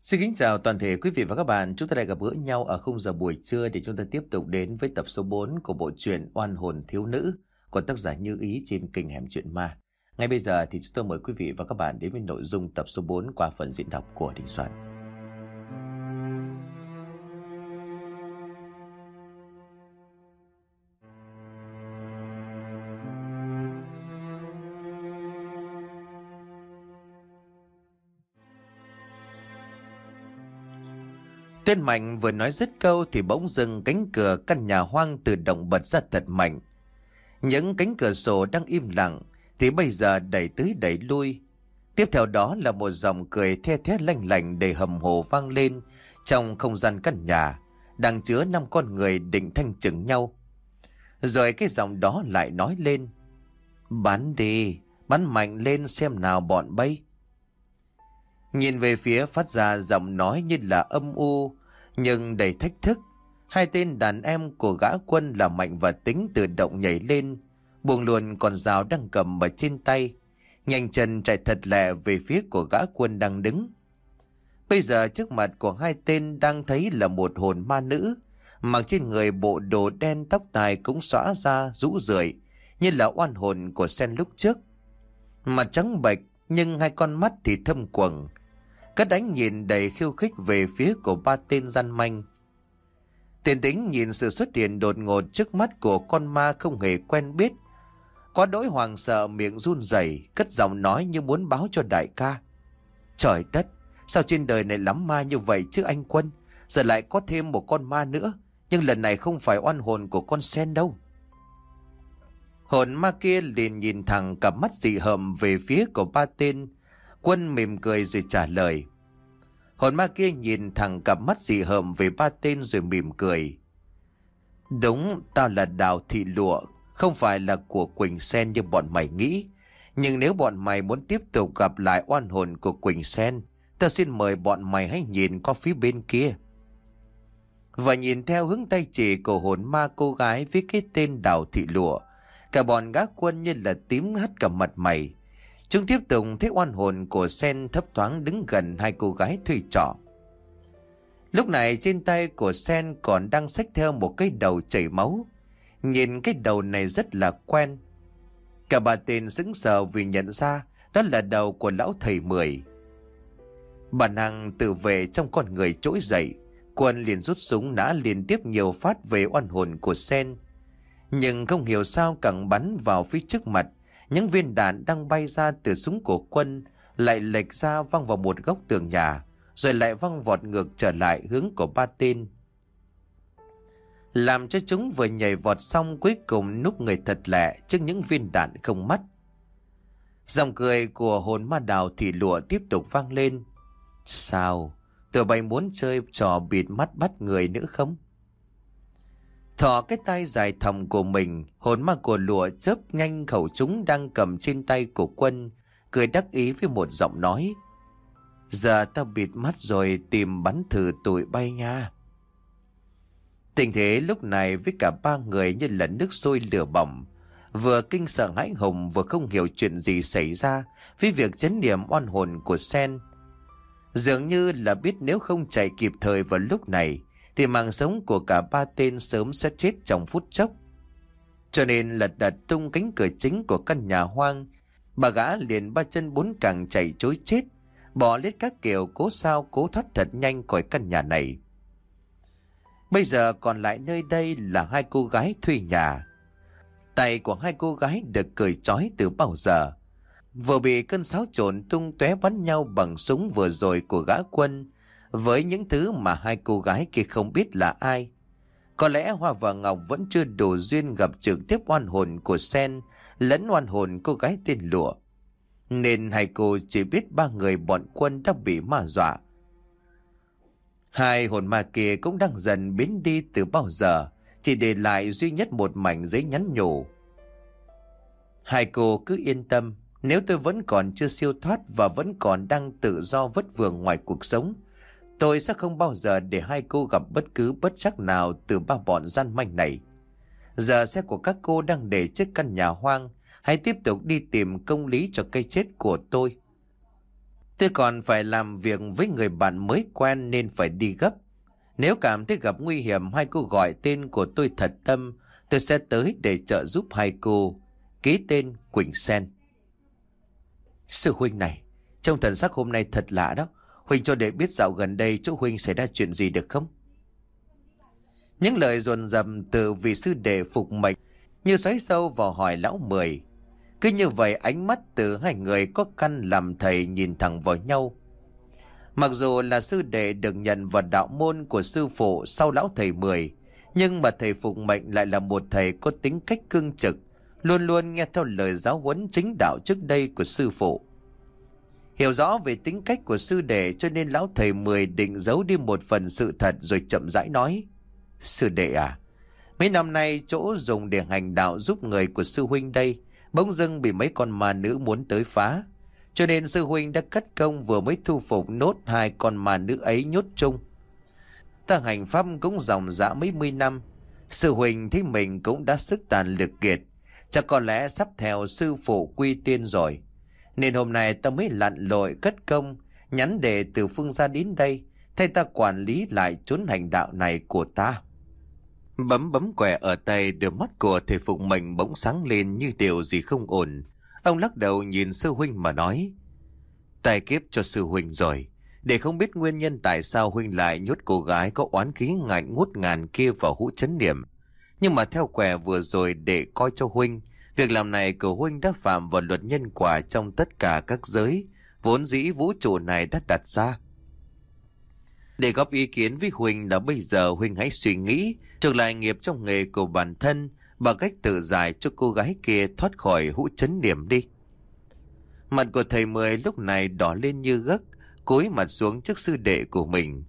Xin kính chào toàn thể quý vị và các bạn. Chúng ta lại gặp gỡ nhau ở khung giờ buổi trưa để chúng ta tiếp tục đến với tập số 4 của bộ truyện Oan hồn thiếu nữ của tác giả Như Ý trên kênh Hẻm Chuyện Ma. Ngay bây giờ thì chúng tôi mời quý vị và các bạn đến với nội dung tập số 4 qua phần diễn đọc của Đình Soạn. Tên Mạnh vừa nói dứt câu thì bỗng dưng cánh cửa căn nhà hoang tự động bật ra thật mạnh. Những cánh cửa sổ đang im lặng thì bây giờ đẩy tới đẩy lui. Tiếp theo đó là một dòng cười the thét lanh lành đầy hầm hồ vang lên trong không gian căn nhà, đang chứa năm con người định thanh chừng nhau. Rồi cái giọng đó lại nói lên. Bắn đi, bắn mạnh lên xem nào bọn bay. Nhìn về phía phát ra giọng nói như là âm u, nhưng đầy thách thức. Hai tên đàn em của gã quân là Mạnh và Tính tự động nhảy lên, buông luôn con dao đang cầm ở trên tay. Nhanh chân chạy thật lẹ về phía của gã quân đang đứng. Bây giờ trước mặt của hai tên đang thấy là một hồn ma nữ, mặc trên người bộ đồ đen tóc tài cũng xóa ra rũ rượi, như là oan hồn của sen lúc trước. Mặt trắng bệch nhưng hai con mắt thì thâm quầng, Cất ánh nhìn đầy khiêu khích về phía của ba tên gian manh. Tiền tính nhìn sự xuất hiện đột ngột trước mắt của con ma không hề quen biết. Có đỗi hoàng sợ miệng run rẩy cất giọng nói như muốn báo cho đại ca. Trời đất, sao trên đời này lắm ma như vậy chứ anh Quân? Giờ lại có thêm một con ma nữa, nhưng lần này không phải oan hồn của con sen đâu. Hồn ma kia liền nhìn thẳng cặp mắt dị hợm về phía của ba tên, Quân mỉm cười rồi trả lời. Hồn ma kia nhìn thẳng cặp mắt dị hợm về ba tên rồi mỉm cười. Đúng, tao là Đào Thị Lụa, không phải là của Quỳnh Sen như bọn mày nghĩ. Nhưng nếu bọn mày muốn tiếp tục gặp lại oan hồn của Quỳnh Sen, tao xin mời bọn mày hãy nhìn qua phía bên kia. Và nhìn theo hướng tay chỉ của hồn ma cô gái với cái tên Đào Thị Lụa, cả bọn gác quân như là tím hắt cả mặt mày. Chúng tiếp tục thấy oan hồn của Sen thấp thoáng đứng gần hai cô gái thuê trọ. Lúc này trên tay của Sen còn đang xách theo một cái đầu chảy máu. Nhìn cái đầu này rất là quen. Cả bà tên sững sờ vì nhận ra đó là đầu của lão thầy Mười. Bà năng tự về trong con người trỗi dậy. Quân liền rút súng nã liên tiếp nhiều phát về oan hồn của Sen. Nhưng không hiểu sao càng bắn vào phía trước mặt những viên đạn đang bay ra từ súng của quân lại lệch ra văng vào một góc tường nhà, rồi lại văng vọt ngược trở lại hướng của ba tên. Làm cho chúng vừa nhảy vọt xong cuối cùng núp người thật lẹ trước những viên đạn không mắt. Dòng cười của hồn ma đào thì lụa tiếp tục vang lên. Sao? Tụi bay muốn chơi trò bịt mắt bắt người nữa không? Thỏ cái tay dài thòng của mình, hồn ma của lụa chớp nhanh khẩu súng đang cầm trên tay của quân, cười đắc ý với một giọng nói. Giờ tao bịt mắt rồi tìm bắn thử tụi bay nha. Tình thế lúc này với cả ba người như là nước sôi lửa bỏng. Vừa kinh sợ hãi hùng vừa không hiểu chuyện gì xảy ra với việc chấn niệm oan hồn của Sen. Dường như là biết nếu không chạy kịp thời vào lúc này thì mạng sống của cả ba tên sớm sẽ chết trong phút chốc. Cho nên lật đật tung cánh cửa chính của căn nhà hoang, bà gã liền ba chân bốn càng chạy chối chết, bỏ lết các kiểu cố sao cố thoát thật nhanh khỏi căn nhà này. Bây giờ còn lại nơi đây là hai cô gái thuê nhà. Tay của hai cô gái được cởi trói từ bao giờ. Vừa bị cơn sáo trộn tung tóe bắn nhau bằng súng vừa rồi của gã quân, với những thứ mà hai cô gái kia không biết là ai. Có lẽ Hoa và Ngọc vẫn chưa đủ duyên gặp trực tiếp oan hồn của Sen lẫn oan hồn cô gái tên Lụa. Nên hai cô chỉ biết ba người bọn quân đã bị ma dọa. Hai hồn ma kia cũng đang dần biến đi từ bao giờ, chỉ để lại duy nhất một mảnh giấy nhắn nhủ. Hai cô cứ yên tâm, nếu tôi vẫn còn chưa siêu thoát và vẫn còn đang tự do vất vưởng ngoài cuộc sống, Tôi sẽ không bao giờ để hai cô gặp bất cứ bất chắc nào từ ba bọn gian manh này. Giờ xe của các cô đang để trước căn nhà hoang. Hãy tiếp tục đi tìm công lý cho cây chết của tôi. Tôi còn phải làm việc với người bạn mới quen nên phải đi gấp. Nếu cảm thấy gặp nguy hiểm hai cô gọi tên của tôi thật tâm, tôi sẽ tới để trợ giúp hai cô. Ký tên Quỳnh Sen. Sư huynh này, trông thần sắc hôm nay thật lạ đó. Huynh cho đệ biết dạo gần đây chỗ Huynh xảy ra chuyện gì được không? Những lời dồn dầm từ vị sư đệ phục mệnh như xoáy sâu vào hỏi lão mười. Cứ như vậy ánh mắt từ hai người có căn làm thầy nhìn thẳng vào nhau. Mặc dù là sư đệ được nhận vào đạo môn của sư phụ sau lão thầy mười, nhưng mà thầy phục mệnh lại là một thầy có tính cách cương trực, luôn luôn nghe theo lời giáo huấn chính đạo trước đây của sư phụ. Hiểu rõ về tính cách của sư đệ cho nên lão thầy mười định giấu đi một phần sự thật rồi chậm rãi nói. Sư đệ à, mấy năm nay chỗ dùng để hành đạo giúp người của sư huynh đây, bỗng dưng bị mấy con ma nữ muốn tới phá. Cho nên sư huynh đã cất công vừa mới thu phục nốt hai con ma nữ ấy nhốt chung. Ta hành pháp cũng dòng dã mấy mươi năm. Sư huynh thấy mình cũng đã sức tàn lực kiệt. Chắc có lẽ sắp theo sư phụ quy tiên rồi. Nên hôm nay ta mới lặn lội cất công, nhắn đề từ phương ra đến đây, thay ta quản lý lại chốn hành đạo này của ta. Bấm bấm quẻ ở tay đôi mắt của thầy phục mình bỗng sáng lên như điều gì không ổn. Ông lắc đầu nhìn sư huynh mà nói. Tài kiếp cho sư huynh rồi. Để không biết nguyên nhân tại sao huynh lại nhốt cô gái có oán khí ngạnh ngút ngàn kia vào hũ chấn niệm, Nhưng mà theo quẻ vừa rồi để coi cho huynh, Việc làm này của huynh đã phạm vào luật nhân quả trong tất cả các giới, vốn dĩ vũ trụ này đã đặt ra. Để góp ý kiến với Huynh là bây giờ Huynh hãy suy nghĩ trở lại nghiệp trong nghề của bản thân bằng cách tự giải cho cô gái kia thoát khỏi hũ chấn điểm đi. Mặt của thầy Mười lúc này đỏ lên như gấc, cúi mặt xuống trước sư đệ của mình.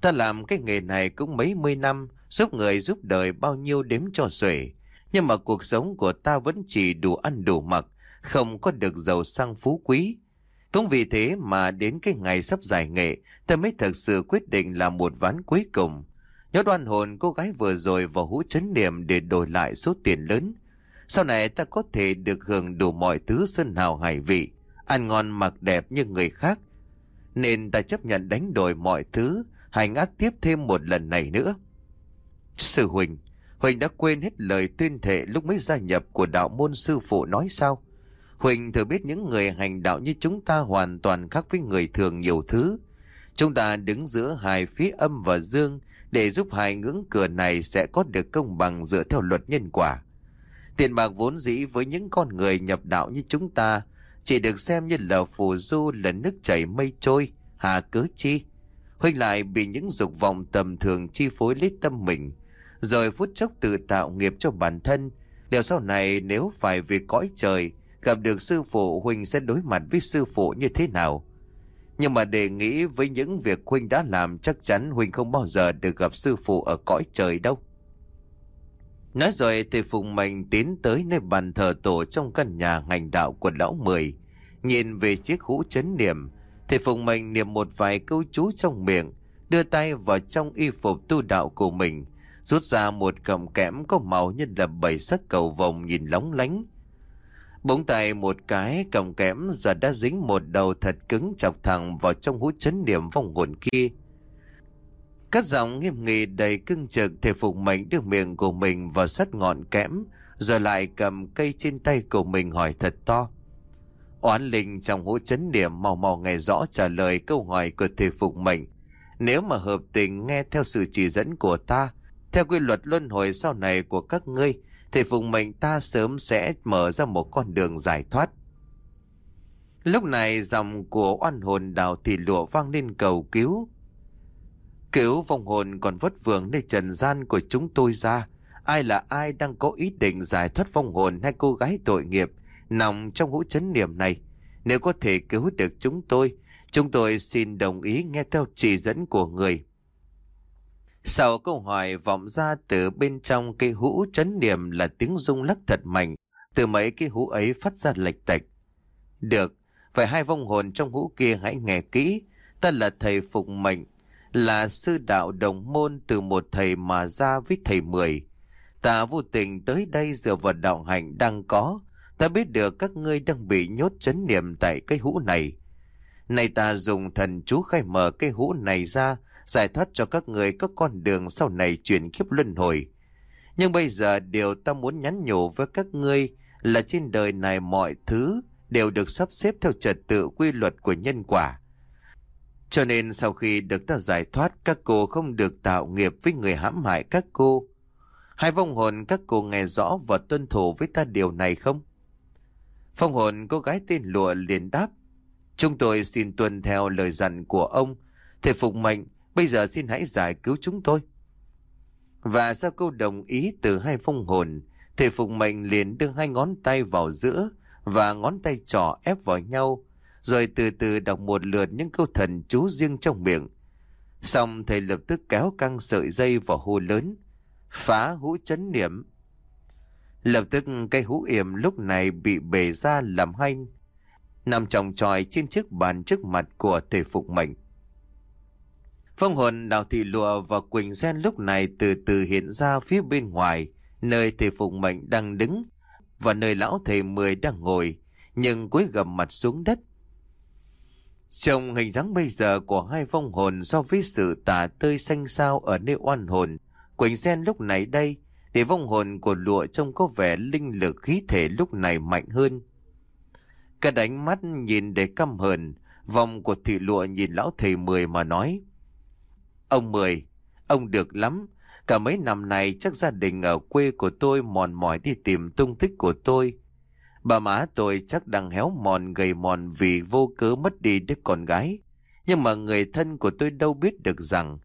Ta làm cái nghề này cũng mấy mươi năm, giúp người giúp đời bao nhiêu đếm cho xuể. Nhưng mà cuộc sống của ta vẫn chỉ đủ ăn đủ mặc, không có được giàu sang phú quý. Cũng vì thế mà đến cái ngày sắp giải nghệ, ta mới thật sự quyết định làm một ván cuối cùng. Nhớ đoan hồn cô gái vừa rồi vào hũ chấn niệm để đổi lại số tiền lớn. Sau này ta có thể được hưởng đủ mọi thứ sơn hào hải vị, ăn ngon mặc đẹp như người khác. Nên ta chấp nhận đánh đổi mọi thứ, hành ác tiếp thêm một lần này nữa. Sư Huỳnh, Huỳnh đã quên hết lời tuyên thệ lúc mới gia nhập của đạo môn sư phụ nói sao? Huỳnh thừa biết những người hành đạo như chúng ta hoàn toàn khác với người thường nhiều thứ. Chúng ta đứng giữa hai phía âm và dương để giúp hai ngưỡng cửa này sẽ có được công bằng dựa theo luật nhân quả. Tiền bạc vốn dĩ với những con người nhập đạo như chúng ta chỉ được xem như là phù du là nước chảy mây trôi, hà cớ chi. Huỳnh lại bị những dục vọng tầm thường chi phối lấy tâm mình rồi phút chốc tự tạo nghiệp cho bản thân. Liệu sau này nếu phải về cõi trời, gặp được sư phụ Huynh sẽ đối mặt với sư phụ như thế nào? Nhưng mà để nghĩ với những việc Huynh đã làm chắc chắn Huynh không bao giờ được gặp sư phụ ở cõi trời đâu. Nói rồi thì Phùng Mạnh tiến tới nơi bàn thờ tổ trong căn nhà ngành đạo của lão Mười. Nhìn về chiếc hũ chấn niệm, thì Phùng Mạnh niệm một vài câu chú trong miệng, đưa tay vào trong y phục tu đạo của mình, rút ra một cầm kẽm có màu như là bảy sắc cầu vồng nhìn lóng lánh. Bỗng tay một cái cầm kẽm giờ đã dính một đầu thật cứng chọc thẳng vào trong hũ chấn điểm vòng hồn kia. Cắt giọng nghiêm nghị đầy cưng trực thể phục mệnh đưa miệng của mình vào sắt ngọn kẽm, rồi lại cầm cây trên tay của mình hỏi thật to. Oán linh trong hũ chấn điểm màu màu nghe rõ trả lời câu hỏi của thể phục mệnh. Nếu mà hợp tình nghe theo sự chỉ dẫn của ta, theo quy luật luân hồi sau này của các ngươi, thì phụng mệnh ta sớm sẽ mở ra một con đường giải thoát. Lúc này dòng của oan hồn đào thị lụa vang lên cầu cứu. Cứu vong hồn còn vất vưởng nơi trần gian của chúng tôi ra. Ai là ai đang có ý định giải thoát vong hồn hay cô gái tội nghiệp nằm trong hũ chấn niệm này. Nếu có thể cứu được chúng tôi, chúng tôi xin đồng ý nghe theo chỉ dẫn của người. Sau câu hỏi vọng ra từ bên trong cây hũ chấn niệm là tiếng rung lắc thật mạnh, từ mấy cái hũ ấy phát ra lệch tạch. Được, phải hai vong hồn trong hũ kia hãy nghe kỹ, ta là thầy phục mệnh, là sư đạo đồng môn từ một thầy mà ra với thầy mười. Ta vô tình tới đây dựa vào đạo hạnh đang có, ta biết được các ngươi đang bị nhốt chấn niệm tại cây hũ này. Này ta dùng thần chú khai mở cây hũ này ra, giải thoát cho các người có con đường sau này chuyển kiếp luân hồi. Nhưng bây giờ điều ta muốn nhắn nhủ với các ngươi là trên đời này mọi thứ đều được sắp xếp theo trật tự quy luật của nhân quả. Cho nên sau khi được ta giải thoát, các cô không được tạo nghiệp với người hãm hại các cô. Hai vong hồn các cô nghe rõ và tuân thủ với ta điều này không? Phong hồn cô gái tên lụa liền đáp. Chúng tôi xin tuân theo lời dặn của ông. thể phục mệnh, bây giờ xin hãy giải cứu chúng tôi. Và sau câu đồng ý từ hai phong hồn, thầy phục mệnh liền đưa hai ngón tay vào giữa và ngón tay trỏ ép vào nhau, rồi từ từ đọc một lượt những câu thần chú riêng trong miệng. Xong thầy lập tức kéo căng sợi dây vào hô lớn, phá hũ chấn niệm. Lập tức cây hũ yểm lúc này bị bể ra làm hai nằm tròng tròi trên chiếc bàn trước mặt của thể phục mệnh. Phong hồn đào thị lụa và Quỳnh Sen lúc này từ từ hiện ra phía bên ngoài, nơi thầy phụng mệnh đang đứng, và nơi lão thầy mười đang ngồi, nhưng cúi gầm mặt xuống đất. Trong hình dáng bây giờ của hai phong hồn so với sự tà tơi xanh sao ở nơi oan hồn, Quỳnh Sen lúc này đây, thì vong hồn của lụa trông có vẻ linh lực khí thể lúc này mạnh hơn. Cả đánh mắt nhìn để căm hờn, vòng của thị lụa nhìn lão thầy Mười mà nói. Ông Mười, ông được lắm, cả mấy năm nay chắc gia đình ở quê của tôi mòn mỏi đi tìm tung tích của tôi. Bà má tôi chắc đang héo mòn gầy mòn vì vô cớ mất đi đứa con gái. Nhưng mà người thân của tôi đâu biết được rằng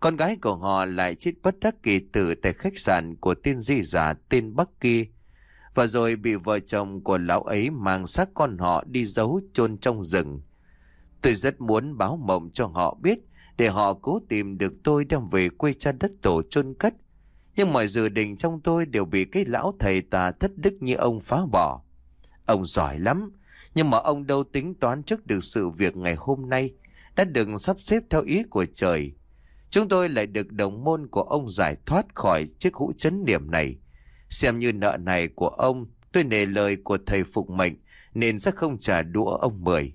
con gái của họ lại chết bất đắc kỳ tử tại khách sạn của tên di giả tên Bắc kia. Và rồi bị vợ chồng của lão ấy mang xác con họ đi giấu chôn trong rừng. Tôi rất muốn báo mộng cho họ biết để họ cố tìm được tôi đem về quê cha đất tổ chôn cất. Nhưng mọi dự định trong tôi đều bị cái lão thầy tà thất đức như ông phá bỏ. Ông giỏi lắm, nhưng mà ông đâu tính toán trước được sự việc ngày hôm nay đã được sắp xếp theo ý của trời. Chúng tôi lại được đồng môn của ông giải thoát khỏi chiếc hũ chấn niệm này. Xem như nợ này của ông, tôi nề lời của thầy phục mệnh nên sẽ không trả đũa ông Mười.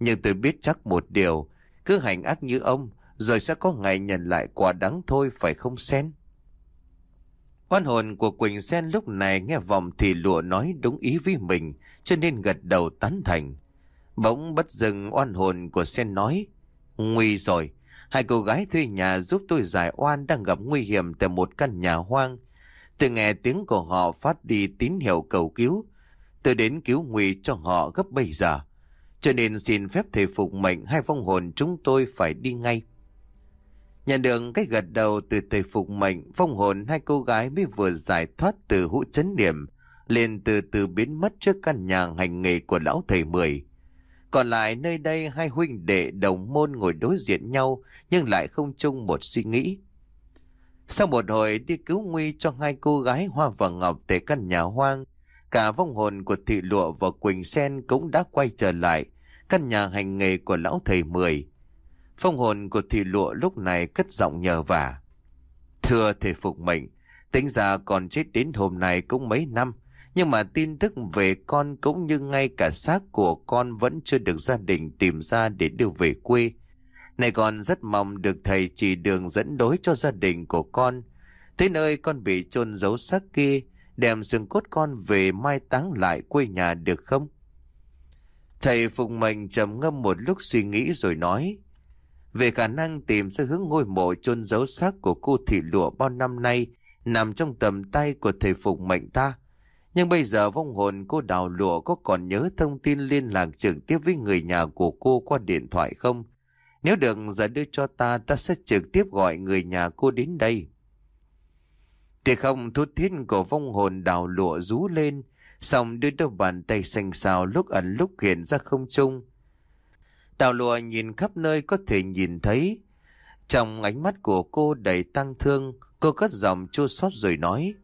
Nhưng tôi biết chắc một điều, cứ hành ác như ông, rồi sẽ có ngày nhận lại quả đắng thôi phải không Sen? Oan hồn của Quỳnh Sen lúc này nghe vòng thì lụa nói đúng ý với mình, cho nên gật đầu tán thành. Bỗng bất dừng oan hồn của Sen nói, Nguy rồi, Hai cô gái thuê nhà giúp tôi giải oan đang gặp nguy hiểm tại một căn nhà hoang. Từ nghe tiếng của họ phát đi tín hiệu cầu cứu. Tôi đến cứu nguy cho họ gấp bây giờ. Cho nên xin phép thầy phục mệnh hai vong hồn chúng tôi phải đi ngay. Nhận được cái gật đầu từ thầy phục mệnh, phong hồn hai cô gái mới vừa giải thoát từ hũ chấn điểm, liền từ từ biến mất trước căn nhà hành nghề của lão thầy Mười. Còn lại nơi đây hai huynh đệ đồng môn ngồi đối diện nhau nhưng lại không chung một suy nghĩ. Sau một hồi đi cứu nguy cho hai cô gái Hoa và Ngọc tại căn nhà hoang, cả vong hồn của Thị Lụa và Quỳnh Sen cũng đã quay trở lại căn nhà hành nghề của lão thầy Mười. Phong hồn của Thị Lụa lúc này cất giọng nhờ vả. Thưa thầy Phục Mệnh, tính ra còn chết đến hôm nay cũng mấy năm, nhưng mà tin tức về con cũng như ngay cả xác của con vẫn chưa được gia đình tìm ra để đưa về quê. Này con rất mong được thầy chỉ đường dẫn đối cho gia đình của con. thế nơi con bị chôn giấu xác kia, đem xương cốt con về mai táng lại quê nhà được không? Thầy Phục Mệnh trầm ngâm một lúc suy nghĩ rồi nói. Về khả năng tìm ra hướng ngôi mộ chôn giấu xác của cô thị lụa bao năm nay nằm trong tầm tay của thầy Phục Mệnh ta. Nhưng bây giờ vong hồn cô đào lụa có còn nhớ thông tin liên lạc trực tiếp với người nhà của cô qua điện thoại không? Nếu được giờ đưa cho ta, ta sẽ trực tiếp gọi người nhà cô đến đây. Thì không thút thiết của vong hồn đào lụa rú lên, xong đưa đôi bàn tay xanh xào lúc ẩn lúc hiện ra không trung. Đào lùa nhìn khắp nơi có thể nhìn thấy. Trong ánh mắt của cô đầy tăng thương, cô cất giọng chua xót rồi nói.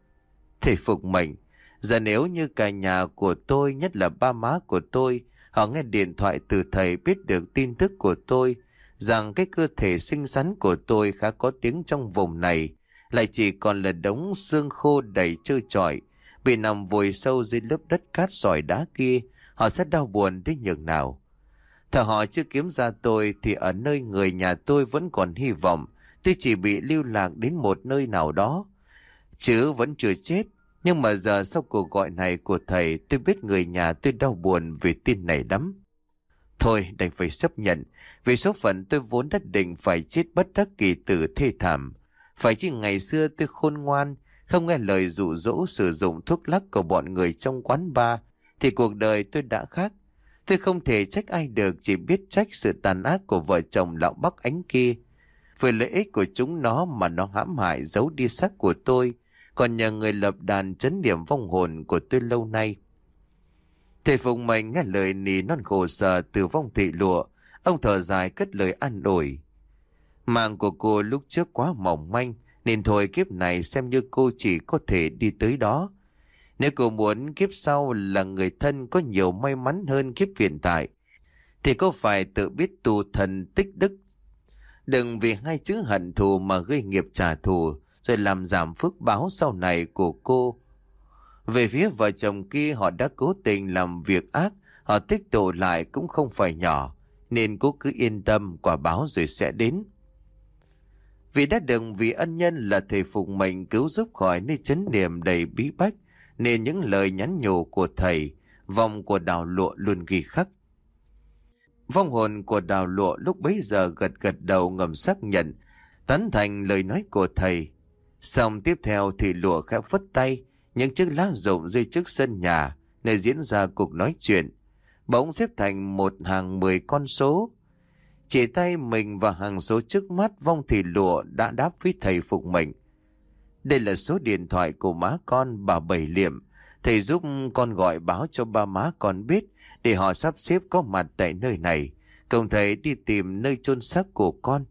Thầy phục mệnh, Giờ nếu như cả nhà của tôi, nhất là ba má của tôi, họ nghe điện thoại từ thầy biết được tin tức của tôi, rằng cái cơ thể xinh xắn của tôi khá có tiếng trong vùng này, lại chỉ còn là đống xương khô đầy trơ trọi, bị nằm vùi sâu dưới lớp đất cát sỏi đá kia, họ sẽ đau buồn đến nhường nào. Thờ họ chưa kiếm ra tôi thì ở nơi người nhà tôi vẫn còn hy vọng. Tôi chỉ bị lưu lạc đến một nơi nào đó. Chứ vẫn chưa chết. Nhưng mà giờ sau cuộc gọi này của thầy tôi biết người nhà tôi đau buồn vì tin này lắm. Thôi đành phải chấp nhận. Vì số phận tôi vốn đã định phải chết bất đắc kỳ tử thê thảm. Phải chứ ngày xưa tôi khôn ngoan, không nghe lời dụ dỗ sử dụng thuốc lắc của bọn người trong quán bar, thì cuộc đời tôi đã khác. Tôi không thể trách ai được, chỉ biết trách sự tàn ác của vợ chồng lão Bắc Ánh kia. Vì lợi ích của chúng nó mà nó hãm hại giấu đi xác của tôi, còn nhờ người lập đàn chấn điểm vong hồn của tôi lâu nay. Thầy Phùng Mạnh nghe lời nỉ non khổ sở từ vong thị lụa, ông thở dài cất lời an ủi. Mạng của cô lúc trước quá mỏng manh, nên thôi kiếp này xem như cô chỉ có thể đi tới đó. Nếu cô muốn kiếp sau là người thân có nhiều may mắn hơn kiếp hiện tại, thì cô phải tự biết tu thần tích đức. Đừng vì hai chữ hận thù mà gây nghiệp trả thù, rồi làm giảm phước báo sau này của cô. Về phía vợ chồng kia họ đã cố tình làm việc ác, họ tích tụ lại cũng không phải nhỏ, nên cô cứ yên tâm quả báo rồi sẽ đến. Vì đã đừng vì ân nhân là thầy phục mệnh cứu giúp khỏi nơi chấn niệm đầy bí bách, nên những lời nhắn nhủ của thầy, vòng của đào lụa luôn ghi khắc. Vong hồn của đào lụa lúc bấy giờ gật gật đầu ngầm xác nhận, tán thành lời nói của thầy. Xong tiếp theo thì lụa khẽ phất tay, những chiếc lá rụng rơi trước sân nhà, nơi diễn ra cuộc nói chuyện. Bỗng xếp thành một hàng mười con số, chỉ tay mình và hàng số trước mắt vong thì lụa đã đáp với thầy phục mệnh. Đây là số điện thoại của má con bà Bảy Liệm. Thầy giúp con gọi báo cho ba má con biết để họ sắp xếp có mặt tại nơi này. Cùng thầy đi tìm nơi chôn xác của con.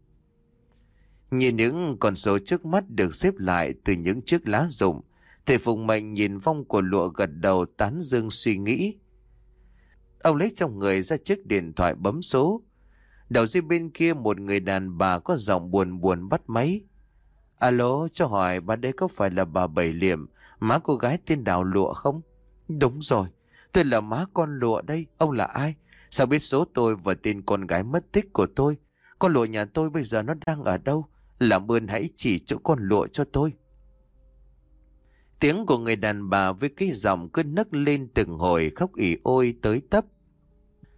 Nhìn những con số trước mắt được xếp lại từ những chiếc lá rụng, thầy Phùng mệnh nhìn vong của lụa gật đầu tán dương suy nghĩ. Ông lấy trong người ra chiếc điện thoại bấm số, Đầu dây bên kia một người đàn bà có giọng buồn buồn bắt máy. Alo, cho hỏi bà đây có phải là bà Bảy Liệm, má cô gái tên Đào Lụa không? Đúng rồi, tôi là má con Lụa đây, ông là ai? Sao biết số tôi và tên con gái mất tích của tôi? Con Lụa nhà tôi bây giờ nó đang ở đâu? Làm ơn hãy chỉ chỗ con Lụa cho tôi. Tiếng của người đàn bà với cái giọng cứ nấc lên từng hồi khóc ỉ ôi tới tấp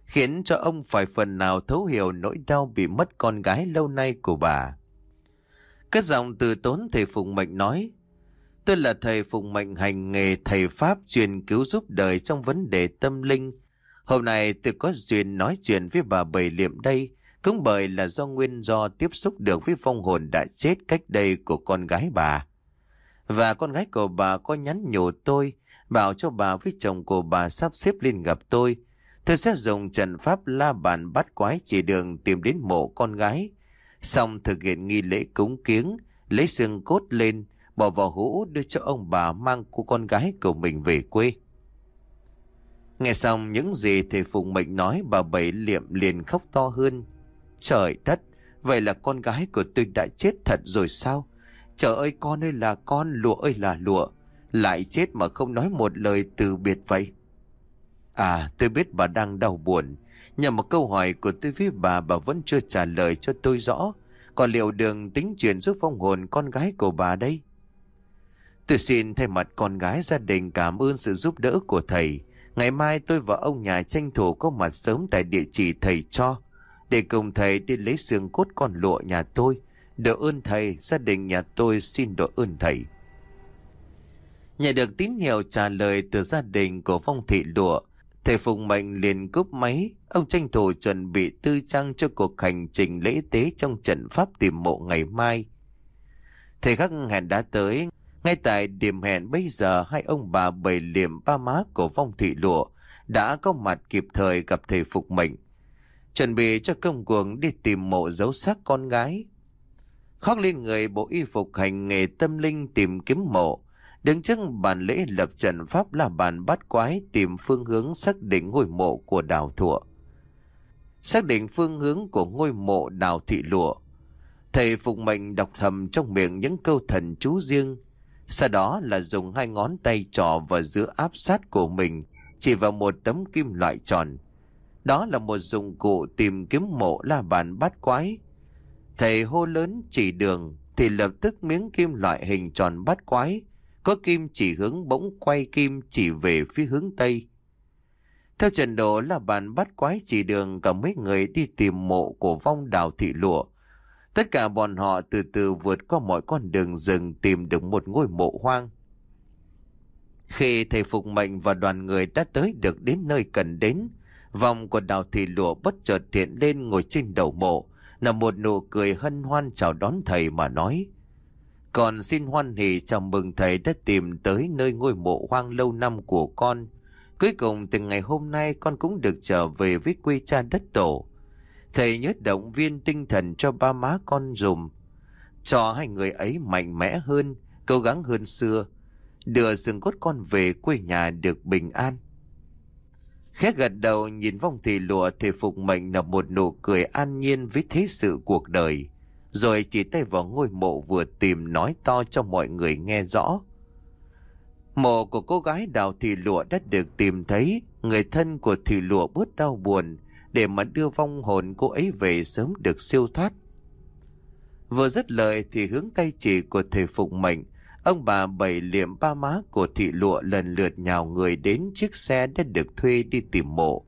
khiến cho ông phải phần nào thấu hiểu nỗi đau bị mất con gái lâu nay của bà. Cất giọng từ tốn thầy Phùng Mệnh nói, Tôi là thầy Phùng Mệnh hành nghề thầy Pháp truyền cứu giúp đời trong vấn đề tâm linh. Hôm nay tôi có duyên nói chuyện với bà Bảy Liệm đây, cũng bởi là do nguyên do tiếp xúc được với phong hồn đã chết cách đây của con gái bà. Và con gái của bà có nhắn nhủ tôi, bảo cho bà với chồng của bà sắp xếp lên gặp tôi, Tôi sẽ dùng trận pháp la bàn bắt quái chỉ đường tìm đến mộ con gái. Xong thực hiện nghi lễ cúng kiếng, lấy xương cốt lên, bỏ vào hũ đưa cho ông bà mang cô con gái của mình về quê. Nghe xong những gì thầy Phùng Mệnh nói bà Bảy liệm liền khóc to hơn. Trời đất, vậy là con gái của tôi đã chết thật rồi sao? Trời ơi con ơi là con, lụa ơi là lụa. Lại chết mà không nói một lời từ biệt vậy. À tôi biết bà đang đau buồn nhưng một câu hỏi của tôi với bà Bà vẫn chưa trả lời cho tôi rõ. Còn liệu đường tính chuyện giúp phong hồn con gái của bà đây? Tôi xin thay mặt con gái gia đình cảm ơn sự giúp đỡ của thầy. Ngày mai tôi và ông nhà tranh thủ có mặt sớm tại địa chỉ thầy cho Để cùng thầy đi lấy xương cốt con lụa nhà tôi. Đỡ ơn thầy, gia đình nhà tôi xin đỡ ơn thầy. Nhận được tín hiệu trả lời từ gia đình của phong thị lụa Thầy Phùng Mệnh liền cúp máy, ông tranh thủ chuẩn bị tư trang cho cuộc hành trình lễ tế trong trận pháp tìm mộ ngày mai. Thầy khắc hẹn đã tới, ngay tại điểm hẹn bây giờ hai ông bà bày liềm ba má của vong thị lụa đã có mặt kịp thời gặp thầy Phục Mệnh. Chuẩn bị cho công cuộc đi tìm mộ dấu xác con gái. Khoác lên người bộ y phục hành nghề tâm linh tìm kiếm mộ, Đứng trước bàn lễ lập trận pháp là bàn bắt quái tìm phương hướng xác định ngôi mộ của đào thụa. Xác định phương hướng của ngôi mộ đào thị lụa. Thầy phục mệnh đọc thầm trong miệng những câu thần chú riêng. Sau đó là dùng hai ngón tay trỏ vào giữa áp sát của mình, chỉ vào một tấm kim loại tròn. Đó là một dụng cụ tìm kiếm mộ la bàn bát quái. Thầy hô lớn chỉ đường thì lập tức miếng kim loại hình tròn bát quái. Có kim chỉ hướng bỗng quay kim chỉ về phía hướng Tây. Theo trận độ là bàn bắt quái chỉ đường cả mấy người đi tìm mộ của vong đào thị lụa. Tất cả bọn họ từ từ vượt qua mọi con đường rừng tìm được một ngôi mộ hoang. Khi thầy Phục Mệnh và đoàn người đã tới được đến nơi cần đến, vòng của đào thị lụa bất chợt hiện lên ngồi trên đầu mộ, là một nụ cười hân hoan chào đón thầy mà nói. Còn xin hoan hỷ chào mừng thầy đã tìm tới nơi ngôi mộ hoang lâu năm của con. Cuối cùng từ ngày hôm nay con cũng được trở về với quê cha đất tổ. Thầy nhớ động viên tinh thần cho ba má con dùm. Cho hai người ấy mạnh mẽ hơn, cố gắng hơn xưa. Đưa xương cốt con về quê nhà được bình an. Khẽ gật đầu nhìn vong thị lụa thì phục mệnh là một nụ cười an nhiên với thế sự cuộc đời. Rồi chỉ tay vào ngôi mộ vừa tìm nói to cho mọi người nghe rõ. Mộ của cô gái đào thị lụa đã được tìm thấy, người thân của thị lụa bớt đau buồn để mà đưa vong hồn cô ấy về sớm được siêu thoát. Vừa dứt lời thì hướng tay chỉ của thầy phục mệnh, ông bà bảy liệm ba má của thị lụa lần lượt nhào người đến chiếc xe đã được thuê đi tìm mộ,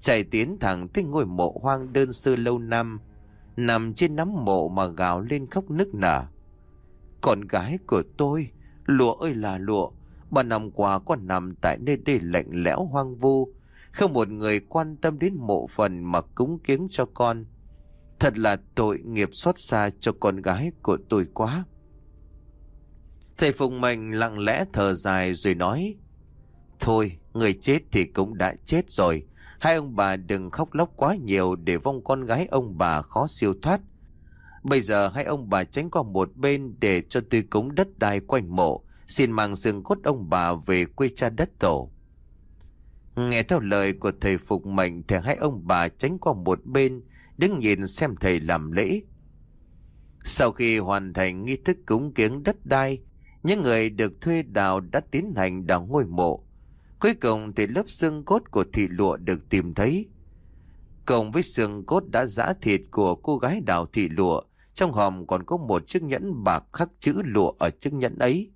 chạy tiến thẳng tới ngôi mộ hoang đơn sơ lâu năm, nằm trên nắm mộ mà gào lên khóc nức nở. Con gái của tôi, lụa ơi là lụa, Ba năm qua con nằm tại nơi đây lạnh lẽo hoang vu, không một người quan tâm đến mộ phần mà cúng kiến cho con. Thật là tội nghiệp xót xa cho con gái của tôi quá. Thầy Phùng Mạnh lặng lẽ thở dài rồi nói, Thôi, người chết thì cũng đã chết rồi. Hai ông bà đừng khóc lóc quá nhiều để vong con gái ông bà khó siêu thoát. Bây giờ hai ông bà tránh qua một bên để cho tôi cúng đất đai quanh mộ xin mang xương cốt ông bà về quê cha đất tổ. Nghe theo lời của thầy phục mệnh thì hai ông bà tránh qua một bên, đứng nhìn xem thầy làm lễ. Sau khi hoàn thành nghi thức cúng kiến đất đai, những người được thuê đào đã tiến hành đào ngôi mộ. Cuối cùng thì lớp xương cốt của thị lụa được tìm thấy. Cộng với xương cốt đã giã thịt của cô gái đào thị lụa, trong hòm còn có một chiếc nhẫn bạc khắc chữ lụa ở chiếc nhẫn ấy.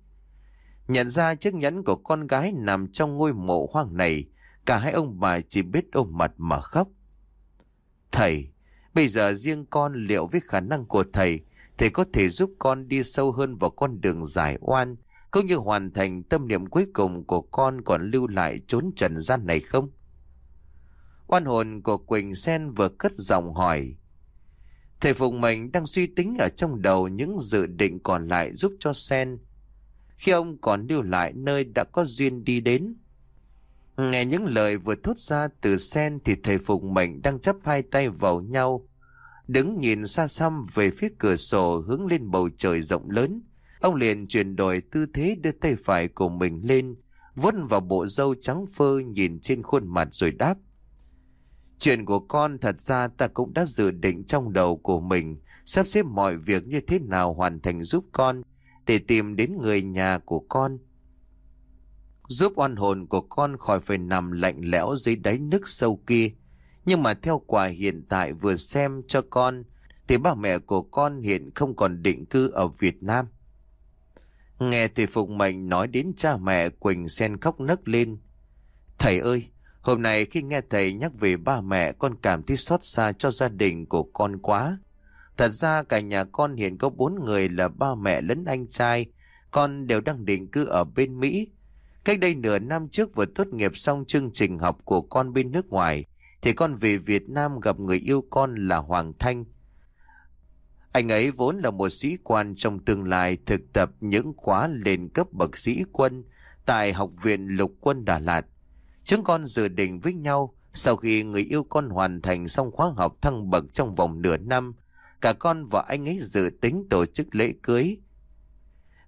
Nhận ra chiếc nhẫn của con gái nằm trong ngôi mộ hoang này, cả hai ông bà chỉ biết ôm mặt mà khóc. Thầy, bây giờ riêng con liệu với khả năng của thầy, thầy có thể giúp con đi sâu hơn vào con đường giải oan, cũng như hoàn thành tâm niệm cuối cùng của con còn lưu lại trốn trần gian này không? Oan hồn của Quỳnh Sen vừa cất giọng hỏi. Thầy Phùng mình đang suy tính ở trong đầu những dự định còn lại giúp cho Sen khi ông còn lưu lại nơi đã có duyên đi đến. Nghe những lời vừa thốt ra từ sen thì thầy phụng mình đang chấp hai tay vào nhau. Đứng nhìn xa xăm về phía cửa sổ hướng lên bầu trời rộng lớn. Ông liền chuyển đổi tư thế đưa tay phải của mình lên, vuốt vào bộ râu trắng phơ nhìn trên khuôn mặt rồi đáp. Chuyện của con thật ra ta cũng đã dự định trong đầu của mình, sắp xếp mọi việc như thế nào hoàn thành giúp con để tìm đến người nhà của con. Giúp oan hồn của con khỏi phải nằm lạnh lẽo dưới đáy nước sâu kia. Nhưng mà theo quả hiện tại vừa xem cho con, thì ba mẹ của con hiện không còn định cư ở Việt Nam. Nghe thì Phục Mệnh nói đến cha mẹ Quỳnh sen khóc nấc lên. Thầy ơi, hôm nay khi nghe thầy nhắc về ba mẹ con cảm thấy xót xa cho gia đình của con quá. Thật ra cả nhà con hiện có bốn người là ba mẹ lẫn anh trai, con đều đang định cư ở bên Mỹ. Cách đây nửa năm trước vừa tốt nghiệp xong chương trình học của con bên nước ngoài, thì con về Việt Nam gặp người yêu con là Hoàng Thanh. Anh ấy vốn là một sĩ quan trong tương lai thực tập những khóa lên cấp bậc sĩ quân tại Học viện Lục quân Đà Lạt. Chúng con dự định với nhau, sau khi người yêu con hoàn thành xong khóa học thăng bậc trong vòng nửa năm, Cả con và anh ấy dự tính tổ chức lễ cưới.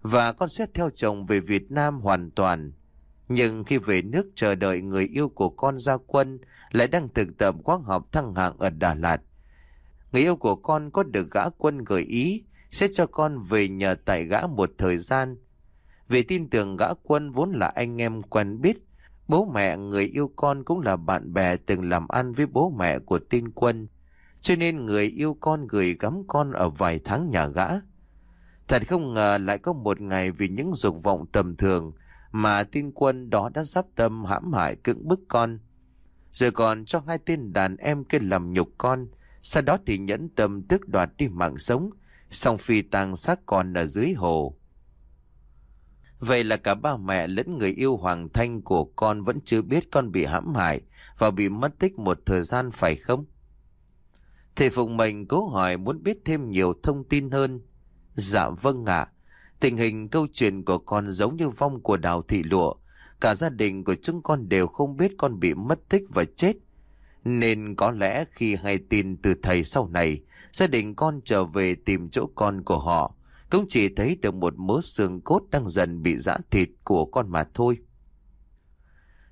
Và con sẽ theo chồng về Việt Nam hoàn toàn. Nhưng khi về nước chờ đợi người yêu của con ra quân, lại đang thực tập khóa học thăng hạng ở Đà Lạt. Người yêu của con có được gã quân gợi ý sẽ cho con về nhờ tại gã một thời gian. Vì tin tưởng gã quân vốn là anh em quen biết Bố mẹ người yêu con cũng là bạn bè từng làm ăn với bố mẹ của tin quân. Cho nên người yêu con gửi gắm con ở vài tháng nhà gã. Thật không ngờ lại có một ngày vì những dục vọng tầm thường mà tin quân đó đã sắp tâm hãm hại cưỡng bức con. Rồi còn cho hai tên đàn em kia làm nhục con, sau đó thì nhẫn tâm tước đoạt đi mạng sống, xong phi tang xác con ở dưới hồ. Vậy là cả ba mẹ lẫn người yêu Hoàng Thanh của con vẫn chưa biết con bị hãm hại và bị mất tích một thời gian phải không? Thầy Phụng Mệnh cố hỏi muốn biết thêm nhiều thông tin hơn. Dạ vâng ạ. Tình hình câu chuyện của con giống như vong của đào thị lụa. Cả gia đình của chúng con đều không biết con bị mất tích và chết. Nên có lẽ khi hay tin từ thầy sau này, gia đình con trở về tìm chỗ con của họ, cũng chỉ thấy được một mớ xương cốt đang dần bị giã thịt của con mà thôi.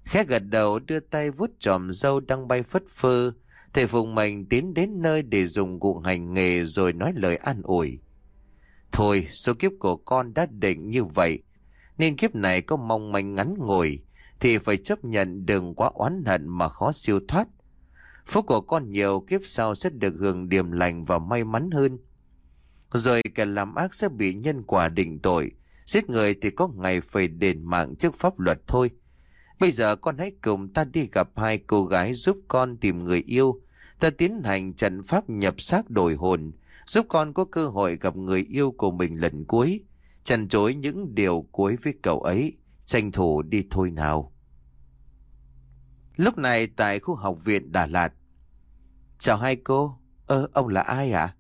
Khẽ gật đầu đưa tay vuốt tròm dâu đang bay phất phơ, thầy Phùng Mạnh tiến đến nơi để dùng cụ hành nghề rồi nói lời an ủi. Thôi, số kiếp của con đã định như vậy, nên kiếp này có mong manh ngắn ngồi, thì phải chấp nhận đừng quá oán hận mà khó siêu thoát. Phúc của con nhiều kiếp sau sẽ được hưởng điềm lành và may mắn hơn. Rồi kẻ làm ác sẽ bị nhân quả định tội, giết người thì có ngày phải đền mạng trước pháp luật thôi. Bây giờ con hãy cùng ta đi gặp hai cô gái giúp con tìm người yêu. Ta tiến hành trận pháp nhập xác đổi hồn, giúp con có cơ hội gặp người yêu của mình lần cuối. Trần chối những điều cuối với cậu ấy, tranh thủ đi thôi nào. Lúc này tại khu học viện Đà Lạt. Chào hai cô, ơ ông là ai ạ? À?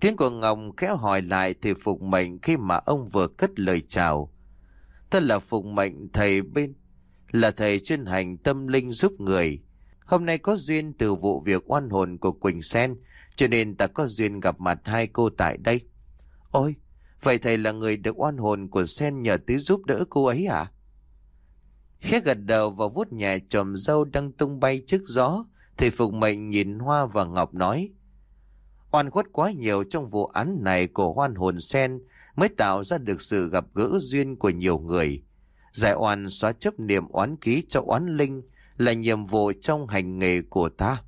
Tiếng của Ngọc khéo hỏi lại thì phục mệnh khi mà ông vừa cất lời chào. Thật là phục mệnh thầy bên, là thầy chuyên hành tâm linh giúp người. Hôm nay có duyên từ vụ việc oan hồn của Quỳnh Sen, cho nên ta có duyên gặp mặt hai cô tại đây. Ôi, vậy thầy là người được oan hồn của Sen nhờ tí giúp đỡ cô ấy à? Khẽ gật đầu và vuốt nhẹ tròm dâu đang tung bay trước gió, thì Phục Mệnh nhìn Hoa và Ngọc nói. Oan khuất quá nhiều trong vụ án này của hoan hồn sen mới tạo ra được sự gặp gỡ duyên của nhiều người. Giải oan xóa chấp niệm oán ký cho oán linh là nhiệm vụ trong hành nghề của ta.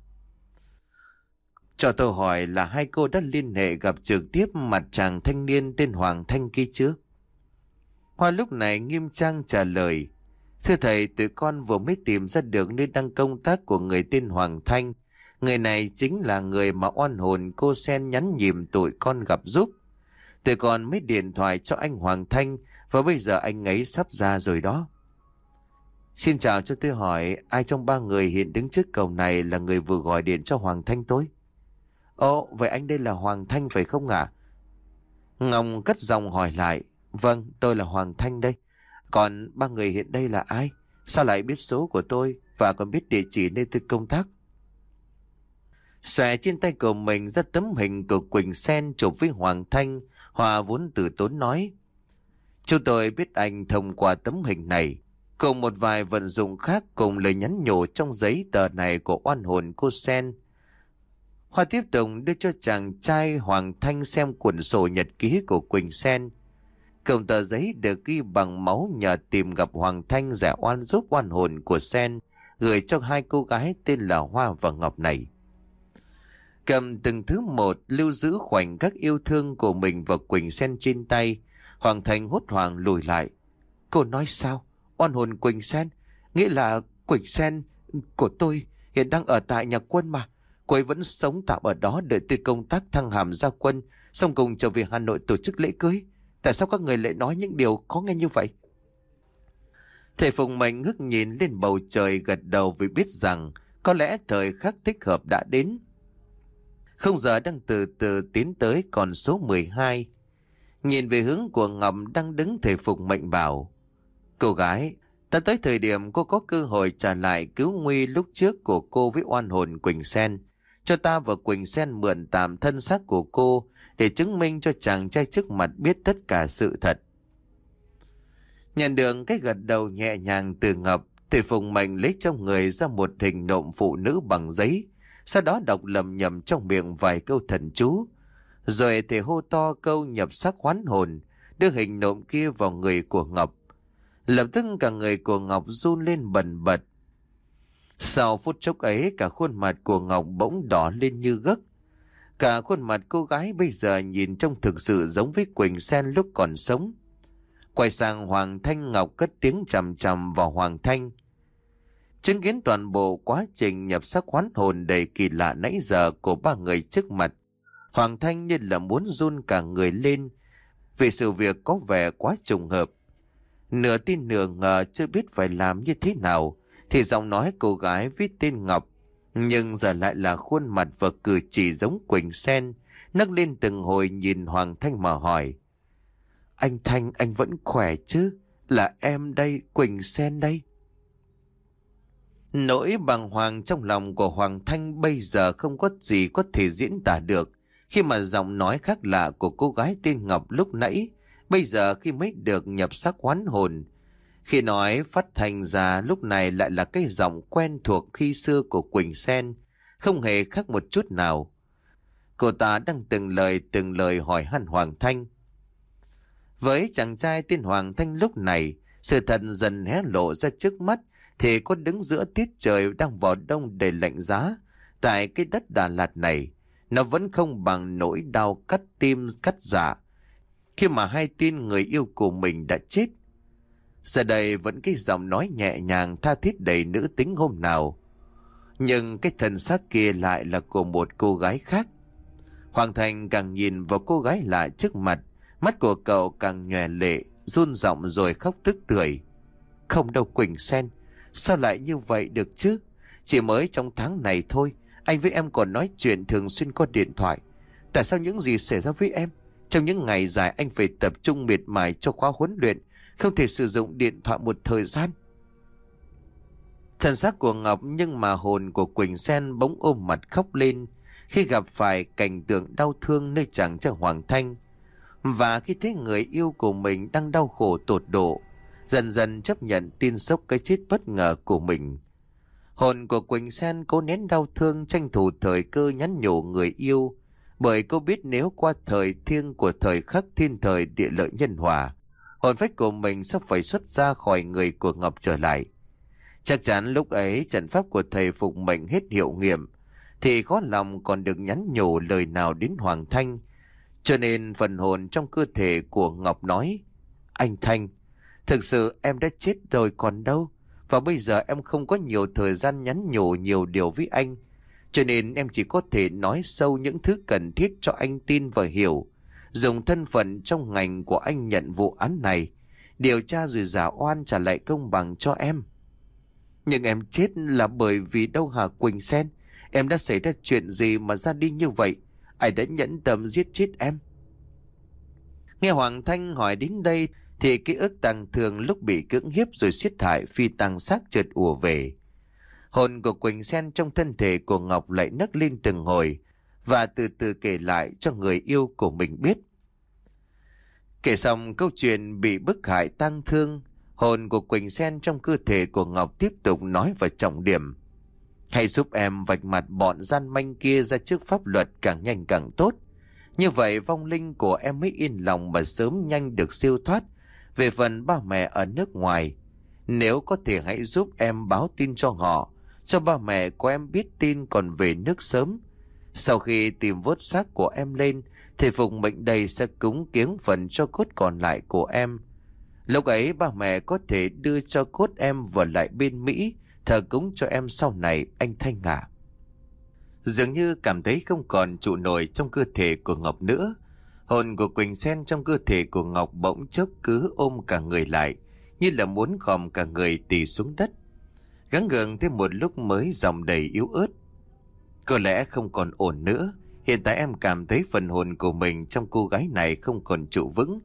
Cho tôi hỏi là hai cô đã liên hệ gặp trực tiếp mặt chàng thanh niên tên Hoàng Thanh kia chưa? Hoa lúc này nghiêm trang trả lời. Thưa thầy, tụi con vừa mới tìm ra được nơi đăng công tác của người tên Hoàng Thanh. Người này chính là người mà oan hồn cô Sen nhắn nhìm tụi con gặp giúp. Tụi con mới điện thoại cho anh Hoàng Thanh và bây giờ anh ấy sắp ra rồi đó. Xin chào cho tôi hỏi ai trong ba người hiện đứng trước cầu này là người vừa gọi điện cho Hoàng Thanh tôi? Ồ, vậy anh đây là Hoàng Thanh phải không ạ? À? Ngọc cất giọng hỏi lại. Vâng, tôi là Hoàng Thanh đây. Còn ba người hiện đây là ai? Sao lại biết số của tôi và còn biết địa chỉ nơi tôi công tác? Xòe trên tay của mình ra tấm hình của Quỳnh Sen chụp với Hoàng Thanh, Hòa vốn từ tốn nói. Chúng tôi biết anh thông qua tấm hình này, cùng một vài vận dụng khác cùng lời nhắn nhủ trong giấy tờ này của oan hồn cô Sen. Hoa tiếp tục đưa cho chàng trai Hoàng Thanh xem cuốn sổ nhật ký của Quỳnh Sen. Cổng tờ giấy được ghi bằng máu nhờ tìm gặp Hoàng Thanh giải oan giúp oan hồn của Sen, gửi cho hai cô gái tên là Hoa và Ngọc này. Cầm từng thứ một lưu giữ khoảnh khắc yêu thương của mình và Quỳnh Sen trên tay, Hoàng Thanh hốt hoảng lùi lại. Cô nói sao? Oan hồn Quỳnh Sen? Nghĩa là Quỳnh Sen của tôi hiện đang ở tại nhà quân mà. Cô ấy vẫn sống tạm ở đó đợi từ công tác thăng hàm ra quân, xong cùng trở về Hà Nội tổ chức lễ cưới. Tại sao các người lại nói những điều khó nghe như vậy? Thầy Phùng Mạnh ngước nhìn lên bầu trời gật đầu vì biết rằng có lẽ thời khắc thích hợp đã đến. Không giờ đang từ từ tiến tới còn số 12. Nhìn về hướng của Ngọc đang đứng thầy Phùng Mạnh bảo. Cô gái, ta tới thời điểm cô có cơ hội trả lại cứu nguy lúc trước của cô với oan hồn Quỳnh Sen. Cho ta và Quỳnh Sen mượn tạm thân xác của cô để chứng minh cho chàng trai trước mặt biết tất cả sự thật. Nhận được cái gật đầu nhẹ nhàng từ Ngọc, thì Phùng Mạnh lấy trong người ra một hình nộm phụ nữ bằng giấy, sau đó đọc lầm nhầm trong miệng vài câu thần chú. Rồi thì hô to câu nhập sắc hoán hồn, đưa hình nộm kia vào người của Ngọc. Lập tức cả người của Ngọc run lên bần bật. Sau phút chốc ấy cả khuôn mặt của Ngọc bỗng đỏ lên như gấc. Cả khuôn mặt cô gái bây giờ nhìn trông thực sự giống với Quỳnh Sen lúc còn sống. Quay sang Hoàng Thanh Ngọc cất tiếng chầm chầm vào Hoàng Thanh. Chứng kiến toàn bộ quá trình nhập sắc hoán hồn đầy kỳ lạ nãy giờ của ba người trước mặt. Hoàng Thanh như là muốn run cả người lên vì sự việc có vẻ quá trùng hợp. Nửa tin nửa ngờ chưa biết phải làm như thế nào, thì giọng nói cô gái viết tên Ngọc nhưng giờ lại là khuôn mặt và cử chỉ giống Quỳnh Sen, nấc lên từng hồi nhìn Hoàng Thanh mà hỏi. Anh Thanh, anh vẫn khỏe chứ? Là em đây, Quỳnh Sen đây? Nỗi bàng hoàng trong lòng của Hoàng Thanh bây giờ không có gì có thể diễn tả được. Khi mà giọng nói khác lạ của cô gái tên Ngọc lúc nãy, bây giờ khi mới được nhập sắc hoán hồn. Khi nói phát thành ra lúc này lại là cái giọng quen thuộc khi xưa của Quỳnh Sen, không hề khác một chút nào. Cô ta đang từng lời từng lời hỏi hẳn Hoàng Thanh. Với chàng trai tên Hoàng Thanh lúc này, sự thật dần hé lộ ra trước mắt thì có đứng giữa tiết trời đang vào đông đầy lạnh giá tại cái đất Đà Lạt này nó vẫn không bằng nỗi đau cắt tim cắt dạ khi mà hai tin người yêu của mình đã chết giờ đây vẫn cái giọng nói nhẹ nhàng tha thiết đầy nữ tính hôm nào nhưng cái thân xác kia lại là của một cô gái khác Hoàng Thành càng nhìn vào cô gái lạ trước mặt mắt của cậu càng nhòe lệ run giọng rồi khóc tức tưởi không đâu Quỳnh Sen Sao lại như vậy được chứ? Chỉ mới trong tháng này thôi, anh với em còn nói chuyện thường xuyên qua điện thoại. Tại sao những gì xảy ra với em? Trong những ngày dài anh phải tập trung miệt mài cho khóa huấn luyện, không thể sử dụng điện thoại một thời gian. Thần sắc của Ngọc nhưng mà hồn của Quỳnh Sen bỗng ôm mặt khóc lên khi gặp phải cảnh tượng đau thương nơi chàng trai Hoàng Thanh. Và khi thấy người yêu của mình đang đau khổ tột độ, dần dần chấp nhận tin sốc cái chết bất ngờ của mình. Hồn của Quỳnh Sen cố nén đau thương tranh thủ thời cơ nhắn nhủ người yêu, bởi cô biết nếu qua thời thiêng của thời khắc thiên thời địa lợi nhân hòa, hồn phách của mình sắp phải xuất ra khỏi người của Ngọc trở lại. Chắc chắn lúc ấy trận pháp của thầy phục mệnh hết hiệu nghiệm, thì khó lòng còn được nhắn nhủ lời nào đến Hoàng Thanh. Cho nên phần hồn trong cơ thể của Ngọc nói, Anh Thanh, Thực sự em đã chết rồi còn đâu. Và bây giờ em không có nhiều thời gian nhắn nhủ nhiều điều với anh. Cho nên em chỉ có thể nói sâu những thứ cần thiết cho anh tin và hiểu. Dùng thân phận trong ngành của anh nhận vụ án này. Điều tra rồi giả oan trả lại công bằng cho em. Nhưng em chết là bởi vì đâu hà Quỳnh Sen. Em đã xảy ra chuyện gì mà ra đi như vậy? Ai đã nhẫn tâm giết chết em? Nghe Hoàng Thanh hỏi đến đây thì ký ức tăng thường lúc bị cưỡng hiếp rồi siết thải phi tăng xác chợt ùa về. Hồn của Quỳnh Sen trong thân thể của Ngọc lại nấc lên từng hồi và từ từ kể lại cho người yêu của mình biết. Kể xong câu chuyện bị bức hại tăng thương, hồn của Quỳnh Sen trong cơ thể của Ngọc tiếp tục nói vào trọng điểm. Hãy giúp em vạch mặt bọn gian manh kia ra trước pháp luật càng nhanh càng tốt. Như vậy vong linh của em mới yên lòng mà sớm nhanh được siêu thoát về phần ba mẹ ở nước ngoài, nếu có thể hãy giúp em báo tin cho họ, cho ba mẹ của em biết tin còn về nước sớm. Sau khi tìm vớt xác của em lên, thì phụng mệnh đầy sẽ cúng kiếng phần cho cốt còn lại của em. Lúc ấy ba mẹ có thể đưa cho cốt em vào lại bên Mỹ, thờ cúng cho em sau này anh Thanh ngả. Dường như cảm thấy không còn trụ nổi trong cơ thể của Ngọc nữa, Hồn của Quỳnh Sen trong cơ thể của Ngọc bỗng chốc cứ ôm cả người lại, như là muốn gom cả người tì xuống đất. Gắng gượng thêm một lúc mới dòng đầy yếu ớt. Có lẽ không còn ổn nữa. Hiện tại em cảm thấy phần hồn của mình trong cô gái này không còn trụ vững.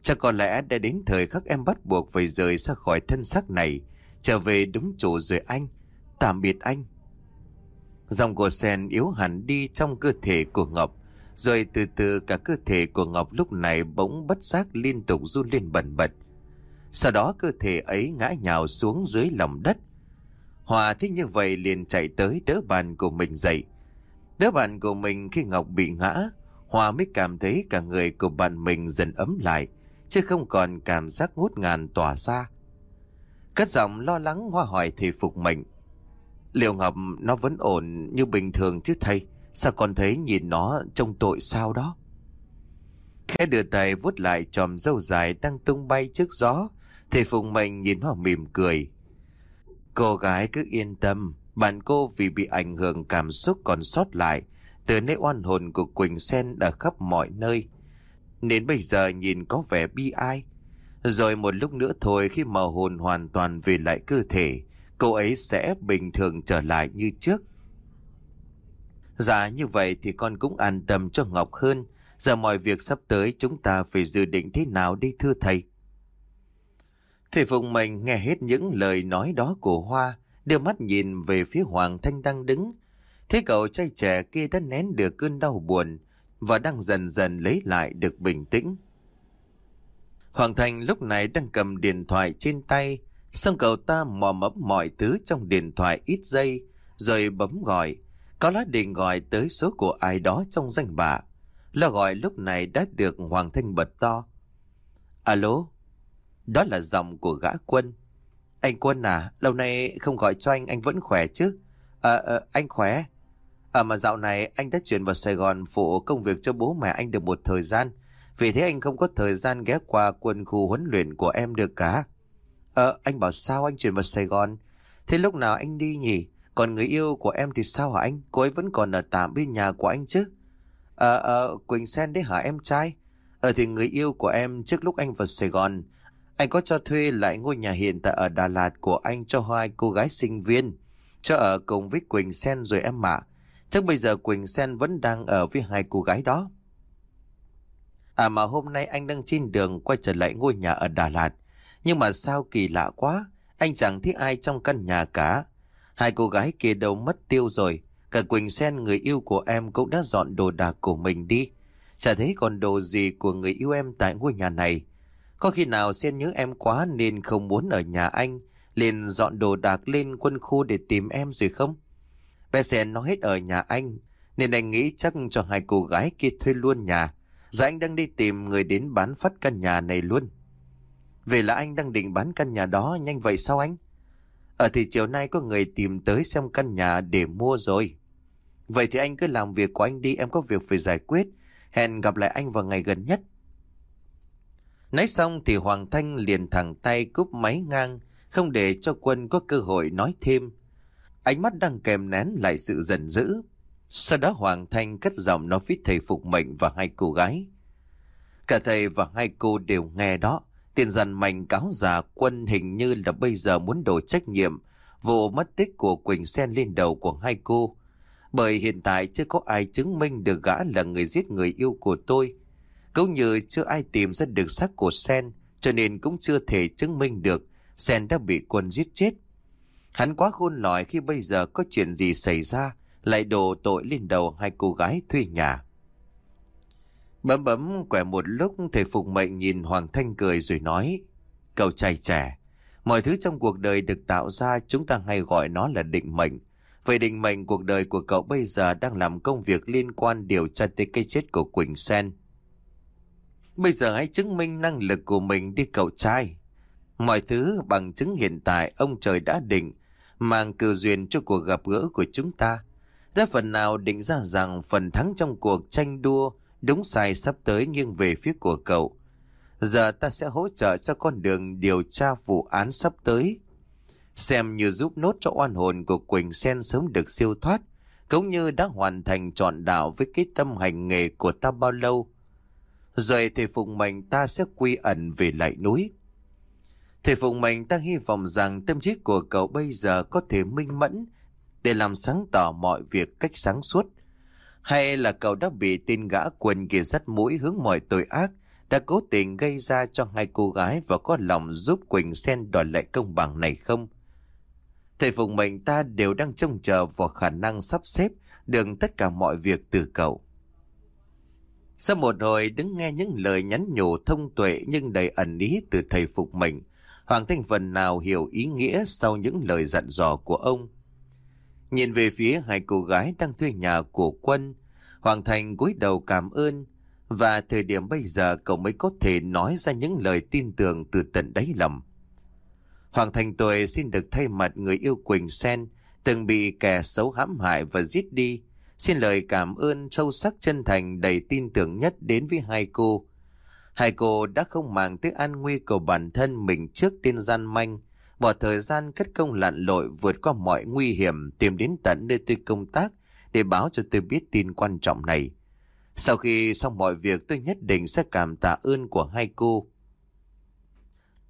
Chắc có lẽ đã đến thời khắc em bắt buộc phải rời ra khỏi thân xác này, trở về đúng chỗ rồi anh. Tạm biệt anh. Dòng của sen yếu hẳn đi trong cơ thể của Ngọc, rồi từ từ cả cơ thể của Ngọc lúc này bỗng bất giác liên tục run lên bần bật. Sau đó cơ thể ấy ngã nhào xuống dưới lòng đất. Hòa thích như vậy liền chạy tới đỡ bàn của mình dậy. Đỡ bàn của mình khi Ngọc bị ngã, Hòa mới cảm thấy cả người của bạn mình dần ấm lại, chứ không còn cảm giác ngút ngàn tỏa ra. Cất giọng lo lắng hoa hỏi thầy Phục Mệnh. Liệu Ngọc nó vẫn ổn như bình thường chứ thầy? Sao còn thấy nhìn nó trông tội sao đó? Khẽ đưa tay vuốt lại tròm dâu dài đang tung bay trước gió. Thầy Phục Mệnh nhìn hoa mỉm cười. Cô gái cứ yên tâm, bạn cô vì bị ảnh hưởng cảm xúc còn sót lại từ nỗi oan hồn của Quỳnh Sen ở khắp mọi nơi. Nên bây giờ nhìn có vẻ bi ai. Rồi một lúc nữa thôi khi mà hồn hoàn toàn về lại cơ thể, cô ấy sẽ bình thường trở lại như trước. Dạ như vậy thì con cũng an tâm cho Ngọc hơn. Giờ mọi việc sắp tới chúng ta phải dự định thế nào đi thưa thầy. Thầy Phụng Mệnh nghe hết những lời nói đó của Hoa, đưa mắt nhìn về phía Hoàng Thanh đang đứng. Thế cậu trai trẻ kia đã nén được cơn đau buồn và đang dần dần lấy lại được bình tĩnh. Hoàng Thanh lúc này đang cầm điện thoại trên tay, xong cậu ta mò mẫm mọi thứ trong điện thoại ít giây, rồi bấm gọi. Có lá định gọi tới số của ai đó trong danh bạ. Lo gọi lúc này đã được Hoàng Thanh bật to. Alo? Đó là giọng của gã quân. Anh Quân à, lâu nay không gọi cho anh, anh vẫn khỏe chứ? À, à anh khỏe. À mà dạo này anh đã chuyển vào Sài Gòn phụ công việc cho bố mẹ anh được một thời gian. Vì thế anh không có thời gian ghé qua quân khu huấn luyện của em được cả. Ờ, anh bảo sao anh chuyển vào Sài Gòn? Thế lúc nào anh đi nhỉ? Còn người yêu của em thì sao hả anh? Cô ấy vẫn còn ở tạm bên nhà của anh chứ? Ờ, ờ, Quỳnh Sen đấy hả em trai? Ờ thì người yêu của em trước lúc anh vào Sài Gòn anh có cho thuê lại ngôi nhà hiện tại ở Đà Lạt của anh cho hai cô gái sinh viên. Cho ở cùng với Quỳnh Sen rồi em ạ. Chắc bây giờ Quỳnh Sen vẫn đang ở với hai cô gái đó. À mà hôm nay anh đang trên đường quay trở lại ngôi nhà ở Đà Lạt. Nhưng mà sao kỳ lạ quá. Anh chẳng thấy ai trong căn nhà cả. Hai cô gái kia đâu mất tiêu rồi. Cả Quỳnh Sen, người yêu của em cũng đã dọn đồ đạc của mình đi. Chả thấy còn đồ gì của người yêu em tại ngôi nhà này. Có khi nào Sen nhớ em quá nên không muốn ở nhà anh, liền dọn đồ đạc lên quân khu để tìm em rồi không? Bé Sen nói hết ở nhà anh, nên anh nghĩ chắc cho hai cô gái kia thuê luôn nhà. Giờ anh đang đi tìm người đến bán phát căn nhà này luôn. Về là anh đang định bán căn nhà đó nhanh vậy sao anh? Ở thì chiều nay có người tìm tới xem căn nhà để mua rồi. Vậy thì anh cứ làm việc của anh đi em có việc phải giải quyết. Hẹn gặp lại anh vào ngày gần nhất. Nói xong thì Hoàng Thanh liền thẳng tay cúp máy ngang, không để cho quân có cơ hội nói thêm. Ánh mắt đang kèm nén lại sự giận dữ. Sau đó Hoàng Thanh cất giọng nói với thầy Phục Mệnh và hai cô gái. Cả thầy và hai cô đều nghe đó. Tiền dần mạnh cáo già quân hình như là bây giờ muốn đổ trách nhiệm vụ mất tích của Quỳnh Sen lên đầu của hai cô. Bởi hiện tại chưa có ai chứng minh được gã là người giết người yêu của tôi. Cũng như chưa ai tìm ra được xác của Sen, cho nên cũng chưa thể chứng minh được Sen đã bị quân giết chết. Hắn quá khôn lỏi khi bây giờ có chuyện gì xảy ra, lại đổ tội lên đầu hai cô gái thuê nhà. Bấm bấm quẻ một lúc thầy Phục Mệnh nhìn Hoàng Thanh cười rồi nói Cậu trai trẻ Mọi thứ trong cuộc đời được tạo ra chúng ta hay gọi nó là định mệnh Vậy định mệnh cuộc đời của cậu bây giờ đang làm công việc liên quan điều tra tới cái chết của Quỳnh Sen Bây giờ hãy chứng minh năng lực của mình đi cậu trai Mọi thứ bằng chứng hiện tại ông trời đã định Mang cử duyên cho cuộc gặp gỡ của chúng ta Đã phần nào định ra rằng phần thắng trong cuộc tranh đua Đúng sai sắp tới nghiêng về phía của cậu. Giờ ta sẽ hỗ trợ cho con đường điều tra vụ án sắp tới. Xem như giúp nốt cho oan hồn của Quỳnh Sen sớm được siêu thoát, cũng như đã hoàn thành trọn đạo với cái tâm hành nghề của ta bao lâu. Rồi thầy Phụng Mệnh ta sẽ quy ẩn về lại núi. Thầy Phụng Mệnh ta hy vọng rằng tâm trí của cậu bây giờ có thể minh mẫn để làm sáng tỏ mọi việc cách sáng suốt. Hay là cậu đã bị tin gã quần kia dắt mũi hướng mọi tội ác, đã cố tình gây ra cho hai cô gái và có lòng giúp Quỳnh Sen đòi lại công bằng này không? Thầy Phụng Mệnh ta đều đang trông chờ vào khả năng sắp xếp được tất cả mọi việc từ cậu. Sau một hồi đứng nghe những lời nhắn nhủ thông tuệ nhưng đầy ẩn ý từ thầy Phục mình, Hoàng Thanh phần nào hiểu ý nghĩa sau những lời dặn dò của ông. Nhìn về phía hai cô gái đang thuê nhà của quân, Hoàng Thành cúi đầu cảm ơn và thời điểm bây giờ cậu mới có thể nói ra những lời tin tưởng từ tận đáy lòng. Hoàng Thành tuệ xin được thay mặt người yêu Quỳnh Sen, từng bị kẻ xấu hãm hại và giết đi. Xin lời cảm ơn sâu sắc chân thành đầy tin tưởng nhất đến với hai cô. Hai cô đã không màng tới an nguy của bản thân mình trước tên gian manh, bỏ thời gian cất công lặn lội vượt qua mọi nguy hiểm tìm đến tận nơi tôi công tác để báo cho tôi biết tin quan trọng này. Sau khi xong mọi việc tôi nhất định sẽ cảm tạ ơn của hai cô.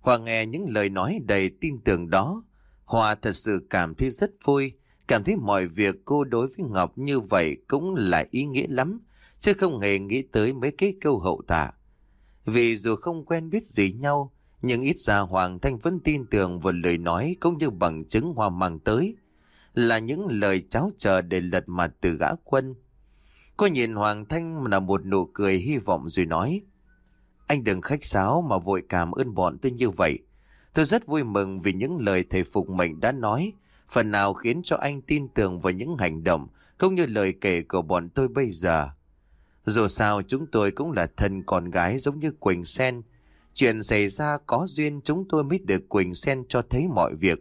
Hòa nghe những lời nói đầy tin tưởng đó. Hòa thật sự cảm thấy rất vui, cảm thấy mọi việc cô đối với Ngọc như vậy cũng là ý nghĩa lắm, chứ không hề nghĩ tới mấy cái câu hậu tạ. Vì dù không quen biết gì nhau, nhưng ít ra Hoàng Thanh vẫn tin tưởng vào lời nói cũng như bằng chứng Hoa mang tới. Là những lời cháu chờ để lật mặt từ gã quân. Cô nhìn Hoàng Thanh là một nụ cười hy vọng rồi nói. Anh đừng khách sáo mà vội cảm ơn bọn tôi như vậy. Tôi rất vui mừng vì những lời thầy Phục Mệnh đã nói, phần nào khiến cho anh tin tưởng vào những hành động không như lời kể của bọn tôi bây giờ. Dù sao chúng tôi cũng là thân con gái giống như Quỳnh Sen. Chuyện xảy ra có duyên chúng tôi mới được Quỳnh Sen cho thấy mọi việc.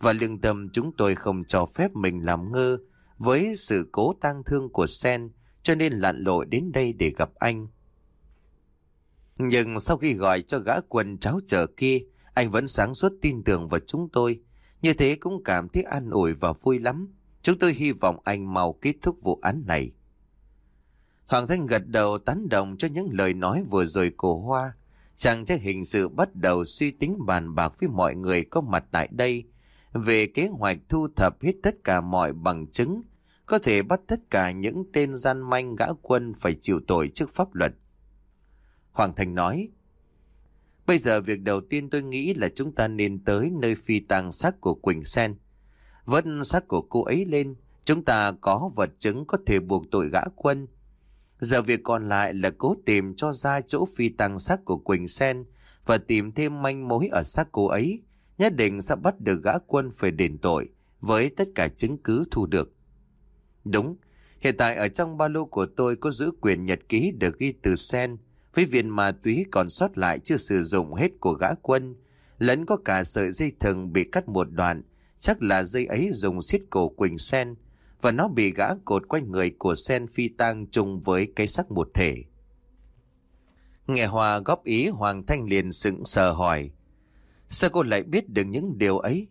Và lương tâm chúng tôi không cho phép mình làm ngơ với sự cố tang thương của Sen cho nên lặn lội đến đây để gặp anh. Nhưng sau khi gọi cho gã quần cháo chờ kia, anh vẫn sáng suốt tin tưởng vào chúng tôi. Như thế cũng cảm thấy an ủi và vui lắm. Chúng tôi hy vọng anh mau kết thúc vụ án này. Hoàng Thanh gật đầu tán đồng cho những lời nói vừa rồi của Hoa. Chàng trai hình sự bắt đầu suy tính bàn bạc với mọi người có mặt tại đây về kế hoạch thu thập hết tất cả mọi bằng chứng, có thể bắt tất cả những tên gian manh gã quân phải chịu tội trước pháp luật. Hoàng Thành nói, Bây giờ việc đầu tiên tôi nghĩ là chúng ta nên tới nơi phi tang xác của Quỳnh Sen. Vớt xác của cô ấy lên, chúng ta có vật chứng có thể buộc tội gã quân. Giờ việc còn lại là cố tìm cho ra chỗ phi tang xác của Quỳnh Sen và tìm thêm manh mối ở xác cô ấy. Nhất định sẽ bắt được gã quân phải đền tội với tất cả chứng cứ thu được. Đúng, hiện tại ở trong ba lô của tôi có giữ quyền nhật ký được ghi từ Sen với viên ma túy còn sót lại chưa sử dụng hết của gã quân, lẫn có cả sợi dây thừng bị cắt một đoạn, chắc là dây ấy dùng xiết cổ Quỳnh Sen, và nó bị gã cột quanh người của Sen phi tang chung với cái sắc một thể. Nghe Hòa góp ý Hoàng Thanh liền sững sờ hỏi, sao cô lại biết được những điều ấy?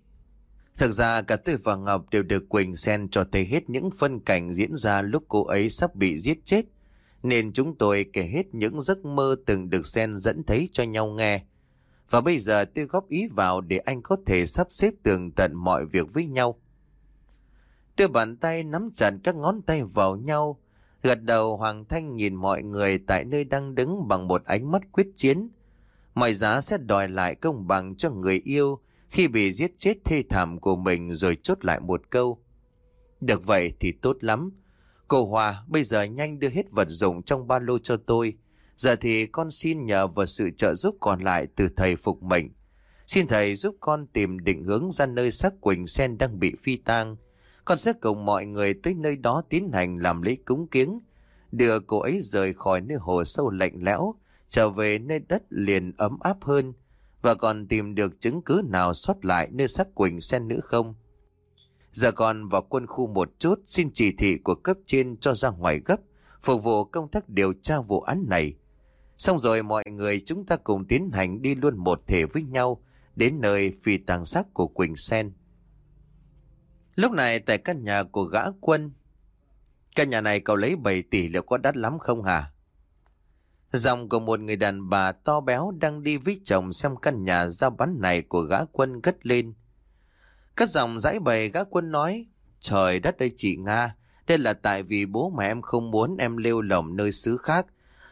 Thực ra cả tôi và Ngọc đều được Quỳnh Sen cho thấy hết những phân cảnh diễn ra lúc cô ấy sắp bị giết chết nên chúng tôi kể hết những giấc mơ từng được Sen dẫn thấy cho nhau nghe. Và bây giờ tôi góp ý vào để anh có thể sắp xếp tường tận mọi việc với nhau. Đưa bàn tay nắm chặt các ngón tay vào nhau, gật đầu Hoàng Thanh nhìn mọi người tại nơi đang đứng bằng một ánh mắt quyết chiến. Mọi giá sẽ đòi lại công bằng cho người yêu khi bị giết chết thê thảm của mình rồi chốt lại một câu. Được vậy thì tốt lắm, Cô Hòa, bây giờ nhanh đưa hết vật dụng trong ba lô cho tôi. Giờ thì con xin nhờ vào sự trợ giúp còn lại từ thầy Phục Mệnh. Xin thầy giúp con tìm định hướng ra nơi xác Quỳnh Sen đang bị phi tang. Con sẽ cùng mọi người tới nơi đó tiến hành làm lễ cúng kiếng. Đưa cô ấy rời khỏi nơi hồ sâu lạnh lẽo, trở về nơi đất liền ấm áp hơn. Và còn tìm được chứng cứ nào sót lại nơi xác Quỳnh Sen nữa không? Giờ còn vào quân khu một chút xin chỉ thị của cấp trên cho ra ngoài gấp, phục vụ công tác điều tra vụ án này. Xong rồi mọi người chúng ta cùng tiến hành đi luôn một thể với nhau đến nơi phi tàng xác của Quỳnh Sen. Lúc này tại căn nhà của gã quân, căn nhà này cậu lấy 7 tỷ liệu có đắt lắm không hả? Dòng của một người đàn bà to béo đang đi với chồng xem căn nhà giao bán này của gã quân cất lên. Cất giọng giải bày gã quân nói, trời đất ơi chị Nga, đây là tại vì bố mẹ em không muốn em lêu lỏng nơi xứ khác.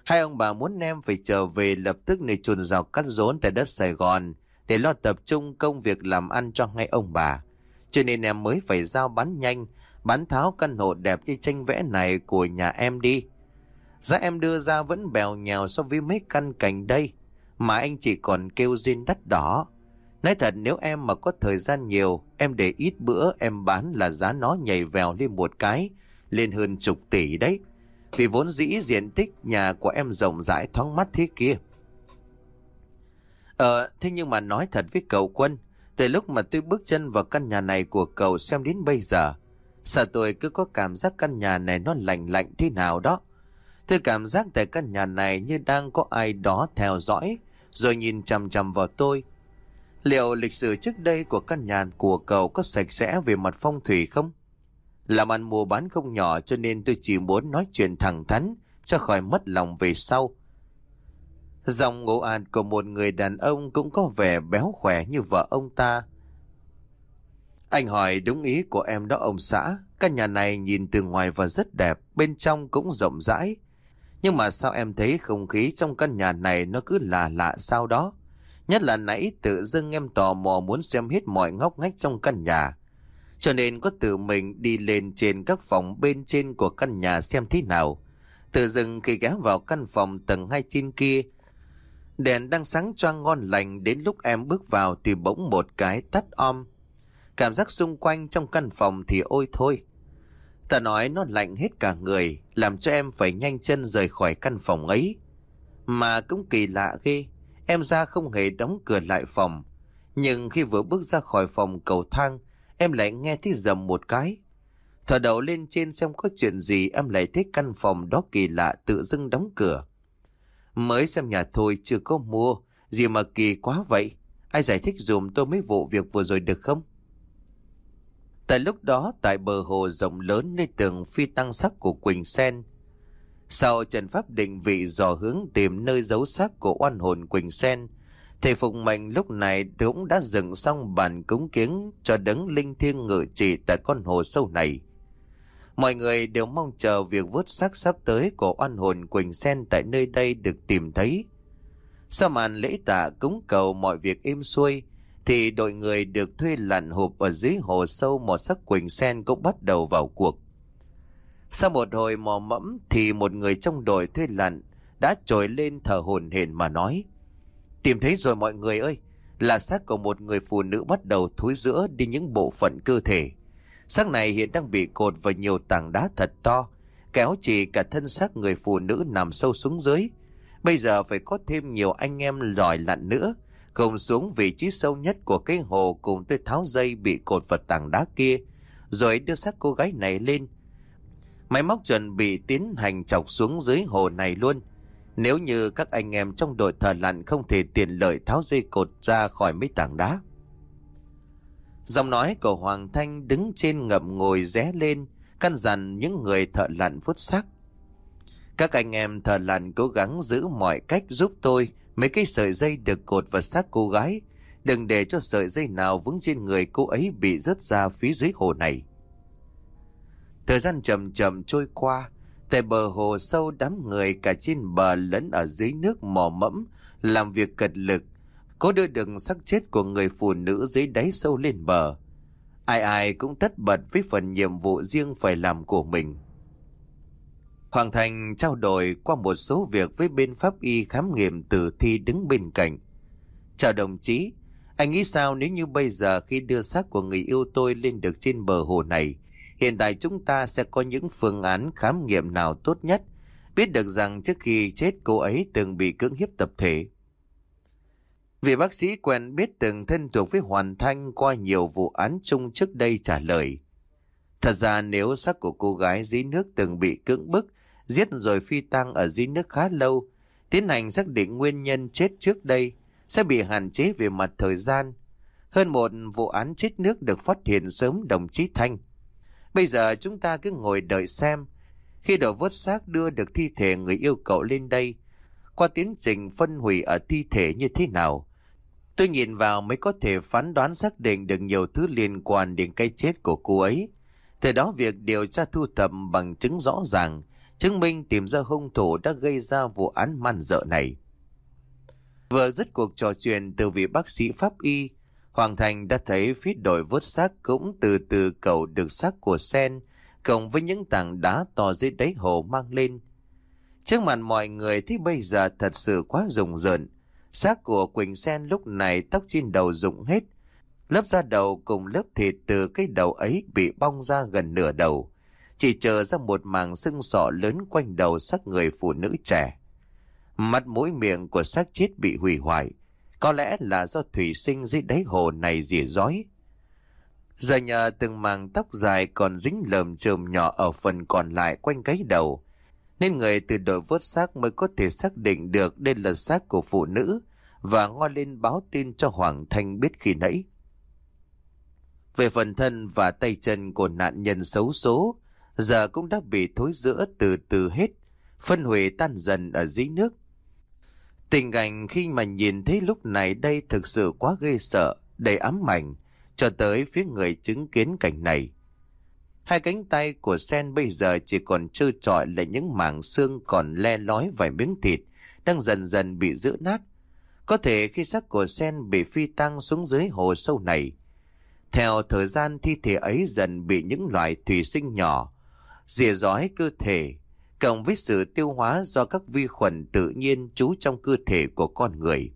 Hai ông bà muốn em phải trở về lập tức nơi chuồn rào cắt rốn tại đất Sài Gòn để lo tập trung công việc làm ăn cho ngay ông bà. Cho nên em mới phải giao bán nhanh, bán tháo căn hộ đẹp như tranh vẽ này của nhà em đi. Giá em đưa ra vẫn bèo nhèo so với mấy căn cành đây, mà anh chỉ còn kêu riêng đắt đỏ. Nói thật nếu em mà có thời gian nhiều, em để ít bữa em bán là giá nó nhảy vèo lên một cái, lên hơn chục tỷ đấy. Vì vốn dĩ diện tích nhà của em rộng rãi thoáng mắt thế kia. Ờ, thế nhưng mà nói thật với cậu Quân, Từ lúc mà tôi bước chân vào căn nhà này của cậu xem đến bây giờ, sao tôi cứ có cảm giác căn nhà này nó lạnh lạnh thế nào đó. Tôi cảm giác tại căn nhà này như đang có ai đó theo dõi, rồi nhìn chằm chằm vào tôi. Liệu lịch sử trước đây của căn nhà của cậu có sạch sẽ về mặt phong thủy không? Làm ăn mua bán không nhỏ cho nên tôi chỉ muốn nói chuyện thẳng thắn cho khỏi mất lòng về sau. Dòng ngộ ạt của một người đàn ông cũng có vẻ béo khỏe như vợ ông ta. Anh hỏi đúng ý của em đó ông xã. Căn nhà này nhìn từ ngoài và rất đẹp, bên trong cũng rộng rãi. Nhưng mà sao em thấy không khí trong căn nhà này nó cứ lạ lạ sao đó? Nhất là nãy tự dưng em tò mò muốn xem hết mọi ngóc ngách trong căn nhà. Cho nên có tự mình đi lên trên các phòng bên trên của căn nhà xem thế nào. Tự dưng khi ghé vào căn phòng tầng hai trên kia, đèn đang sáng choang ngon lành đến lúc em bước vào thì bỗng một cái tắt om. Cảm giác xung quanh trong căn phòng thì ôi thôi. Ta nói nó lạnh hết cả người, làm cho em phải nhanh chân rời khỏi căn phòng ấy. Mà cũng kỳ lạ ghê, em ra không hề đóng cửa lại phòng. Nhưng khi vừa bước ra khỏi phòng cầu thang, em lại nghe thấy dầm một cái. Thở đầu lên trên xem có chuyện gì em lại thấy căn phòng đó kỳ lạ tự dưng đóng cửa. Mới xem nhà thôi chưa có mua, gì mà kỳ quá vậy. Ai giải thích dùm tôi mấy vụ việc vừa rồi được không? Tại lúc đó tại bờ hồ rộng lớn nơi tường phi tăng sắc của Quỳnh Sen. Sau Trần Pháp định vị dò hướng tìm nơi giấu xác của oan hồn Quỳnh Sen, Thầy Phục Mệnh lúc này cũng đã dựng xong bàn cúng kiến cho đấng linh thiêng ngự trị tại con hồ sâu này. Mọi người đều mong chờ việc vớt xác sắp tới của oan hồn Quỳnh Sen tại nơi đây được tìm thấy. Sau màn lễ tạ cúng cầu mọi việc êm xuôi, thì đội người được thuê lặn hộp ở dưới hồ sâu mò sắc Quỳnh Sen cũng bắt đầu vào cuộc. Sau một hồi mò mẫm thì một người trong đội thuê lặn đã trồi lên thở hồn hển mà nói – Tìm thấy rồi mọi người ơi, là xác của một người phụ nữ bắt đầu thối giữa đi những bộ phận cơ thể. Xác này hiện đang bị cột vào nhiều tảng đá thật to, kéo chỉ cả thân xác người phụ nữ nằm sâu xuống dưới. Bây giờ phải có thêm nhiều anh em lòi lặn nữa, cùng xuống vị trí sâu nhất của cái hồ cùng tôi tháo dây bị cột vào tảng đá kia, rồi đưa xác cô gái này lên. Máy móc chuẩn bị tiến hành chọc xuống dưới hồ này luôn. Nếu như các anh em trong đội thợ lặn không thể tiện lợi tháo dây cột ra khỏi mấy tảng đá. Giọng nói của Hoàng Thanh đứng trên ngậm ngồi ré lên, căn dặn những người thợ lặn phút sắc. Các anh em thợ lặn cố gắng giữ mọi cách giúp tôi mấy cái sợi dây được cột vào xác cô gái. Đừng để cho sợi dây nào vững trên người cô ấy bị rớt ra phía dưới hồ này. Thời gian chậm chậm trôi qua, Tại bờ hồ sâu đám người cả trên bờ lẫn ở dưới nước mò mẫm, làm việc cật lực, cố đưa được xác chết của người phụ nữ dưới đáy sâu lên bờ. Ai ai cũng tất bật với phần nhiệm vụ riêng phải làm của mình. Hoàng Thành trao đổi qua một số việc với bên pháp y khám nghiệm tử thi đứng bên cạnh. Chào đồng chí, anh nghĩ sao nếu như bây giờ khi đưa xác của người yêu tôi lên được trên bờ hồ này, Hiện tại chúng ta sẽ có những phương án khám nghiệm nào tốt nhất, biết được rằng trước khi chết cô ấy từng bị cưỡng hiếp tập thể. Vị bác sĩ quen biết từng thân thuộc với Hoàn Thanh qua nhiều vụ án chung trước đây trả lời. Thật ra nếu xác của cô gái dưới nước từng bị cưỡng bức, giết rồi phi tăng ở dưới nước khá lâu, tiến hành xác định nguyên nhân chết trước đây sẽ bị hạn chế về mặt thời gian. Hơn một vụ án chết nước được phát hiện sớm đồng chí Thanh. Bây giờ chúng ta cứ ngồi đợi xem. Khi đội vớt xác đưa được thi thể người yêu cậu lên đây, qua tiến trình phân hủy ở thi thể như thế nào, tôi nhìn vào mới có thể phán đoán xác định được nhiều thứ liên quan đến cái chết của cô ấy. Từ đó việc điều tra thu thập bằng chứng rõ ràng, chứng minh tìm ra hung thủ đã gây ra vụ án man dợ này. Vừa dứt cuộc trò chuyện từ vị bác sĩ pháp y, Hoàng Thành đã thấy phía đội vớt xác cũng từ từ cầu được xác của sen, cộng với những tảng đá to dưới đáy hồ mang lên. Trước mặt mọi người thì bây giờ thật sự quá rùng rợn. Xác của Quỳnh Sen lúc này tóc trên đầu rụng hết. Lớp da đầu cùng lớp thịt từ cái đầu ấy bị bong ra gần nửa đầu. Chỉ chờ ra một màng sưng sọ lớn quanh đầu xác người phụ nữ trẻ. Mặt mũi miệng của xác chết bị hủy hoại có lẽ là do thủy sinh dưới đáy hồ này rỉa rói. Giờ nhờ từng màng tóc dài còn dính lờm chườm nhỏ ở phần còn lại quanh cái đầu, nên người từ đội vớt xác mới có thể xác định được đây là xác của phụ nữ và ngo lên báo tin cho Hoàng Thanh biết khi nãy. Về phần thân và tay chân của nạn nhân xấu số, giờ cũng đã bị thối rữa từ từ hết, phân hủy tan dần ở dưới nước. Tình cảnh khi mà nhìn thấy lúc này đây thực sự quá ghê sợ, đầy ám ảnh, cho tới phía người chứng kiến cảnh này. Hai cánh tay của sen bây giờ chỉ còn trơ trọi là những mảng xương còn le lói vài miếng thịt, đang dần dần bị giữ nát. Có thể khi xác của sen bị phi tăng xuống dưới hồ sâu này, theo thời gian thi thể ấy dần bị những loại thủy sinh nhỏ, rìa dõi cơ thể, cộng với sự tiêu hóa do các vi khuẩn tự nhiên trú trong cơ thể của con người.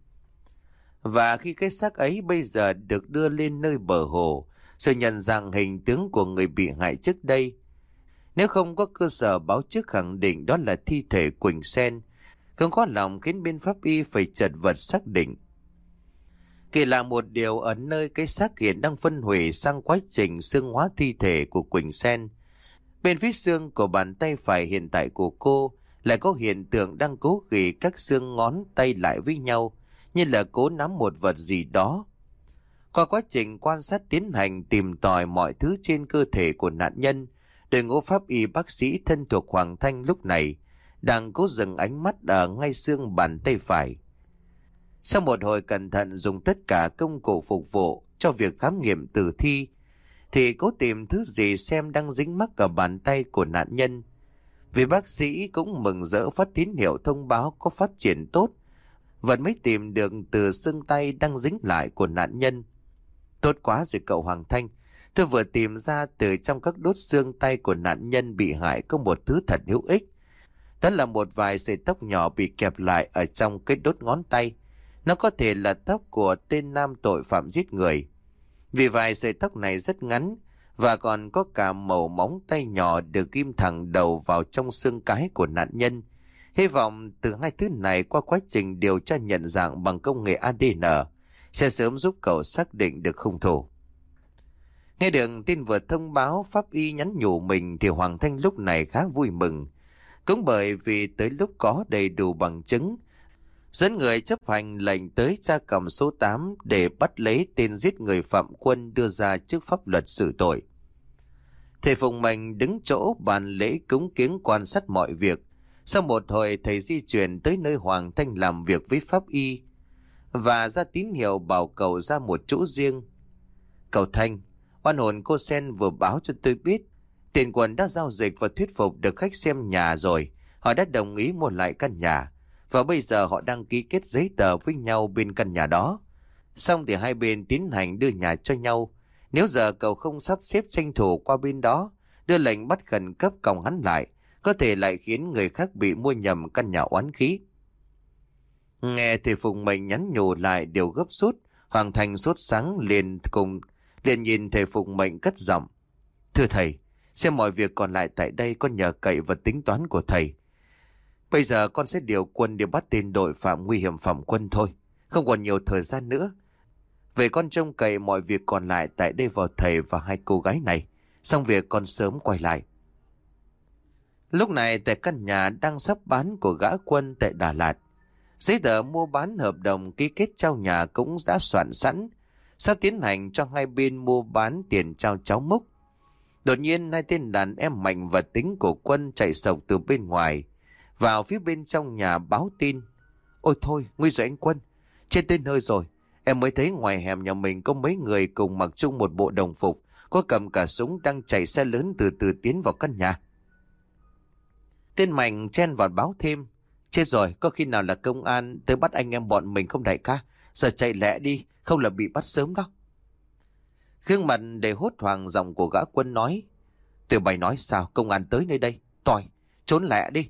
Và khi cái xác ấy bây giờ được đưa lên nơi bờ hồ, sự nhận rằng hình tướng của người bị hại trước đây. Nếu không có cơ sở báo trước khẳng định đó là thi thể Quỳnh Sen, không có lòng khiến bên pháp y phải chật vật xác định. Kỳ lạ một điều ở nơi cái xác hiện đang phân hủy sang quá trình xương hóa thi thể của Quỳnh Sen. Bên phía xương của bàn tay phải hiện tại của cô lại có hiện tượng đang cố ghi các xương ngón tay lại với nhau, như là cố nắm một vật gì đó. Qua quá trình quan sát tiến hành tìm tòi mọi thứ trên cơ thể của nạn nhân, đội ngũ pháp y bác sĩ thân thuộc Hoàng Thanh lúc này đang cố dừng ánh mắt ở ngay xương bàn tay phải. Sau một hồi cẩn thận dùng tất cả công cụ phục vụ cho việc khám nghiệm tử thi, thì cố tìm thứ gì xem đang dính mắc ở bàn tay của nạn nhân. Vì bác sĩ cũng mừng rỡ phát tín hiệu thông báo có phát triển tốt, vẫn mới tìm được từ xương tay đang dính lại của nạn nhân. Tốt quá rồi cậu Hoàng Thanh, tôi vừa tìm ra từ trong các đốt xương tay của nạn nhân bị hại có một thứ thật hữu ích. Đó là một vài sợi tóc nhỏ bị kẹp lại ở trong cái đốt ngón tay. Nó có thể là tóc của tên nam tội phạm giết người. Vì vài sợi tóc này rất ngắn và còn có cả màu móng tay nhỏ được ghim thẳng đầu vào trong xương cái của nạn nhân. Hy vọng từ hai thứ này qua quá trình điều tra nhận dạng bằng công nghệ ADN sẽ sớm giúp cậu xác định được hung thủ. Nghe được tin vừa thông báo pháp y nhắn nhủ mình thì Hoàng Thanh lúc này khá vui mừng. Cũng bởi vì tới lúc có đầy đủ bằng chứng dẫn người chấp hành lệnh tới tra cầm số 8 để bắt lấy tên giết người phạm quân đưa ra trước pháp luật xử tội. Thầy Phùng Mạnh đứng chỗ bàn lễ cúng kiến quan sát mọi việc. Sau một hồi thầy di chuyển tới nơi Hoàng Thanh làm việc với pháp y và ra tín hiệu bảo cậu ra một chỗ riêng. Cậu Thanh, oan hồn cô Sen vừa báo cho tôi biết tiền quần đã giao dịch và thuyết phục được khách xem nhà rồi. Họ đã đồng ý mua lại căn nhà. Và bây giờ họ đang ký kết giấy tờ với nhau bên căn nhà đó. Xong thì hai bên tiến hành đưa nhà cho nhau. Nếu giờ cậu không sắp xếp tranh thủ qua bên đó, đưa lệnh bắt khẩn cấp còng hắn lại, có thể lại khiến người khác bị mua nhầm căn nhà oán khí. Nghe thì Phùng Mệnh nhắn nhủ lại điều gấp rút, Hoàng Thành sốt sáng liền cùng, liền nhìn thầy Phùng Mệnh cất giọng. Thưa thầy, xem mọi việc còn lại tại đây con nhờ cậy và tính toán của thầy. Bây giờ con sẽ điều quân để bắt tên đội phạm nguy hiểm phẩm quân thôi. Không còn nhiều thời gian nữa. Về con trông cậy mọi việc còn lại tại đây vào thầy và hai cô gái này. Xong việc con sớm quay lại. Lúc này tại căn nhà đang sắp bán của gã quân tại Đà Lạt. Giấy tờ mua bán hợp đồng ký kết trao nhà cũng đã soạn sẵn. Sắp tiến hành cho hai bên mua bán tiền trao cháu mốc. Đột nhiên hai tên đàn em mạnh và tính của quân chạy sộc từ bên ngoài vào phía bên trong nhà báo tin. Ôi thôi, nguy rồi anh Quân, trên tới nơi rồi. Em mới thấy ngoài hẻm nhà mình có mấy người cùng mặc chung một bộ đồng phục, có cầm cả súng đang chạy xe lớn từ từ tiến vào căn nhà. Tên Mạnh chen vào báo thêm. Chết rồi, có khi nào là công an tới bắt anh em bọn mình không đại ca? Giờ chạy lẹ đi, không là bị bắt sớm đó Gương mặt để hốt hoảng giọng của gã quân nói. tiểu bày nói sao công an tới nơi đây? Tòi, trốn lẹ đi.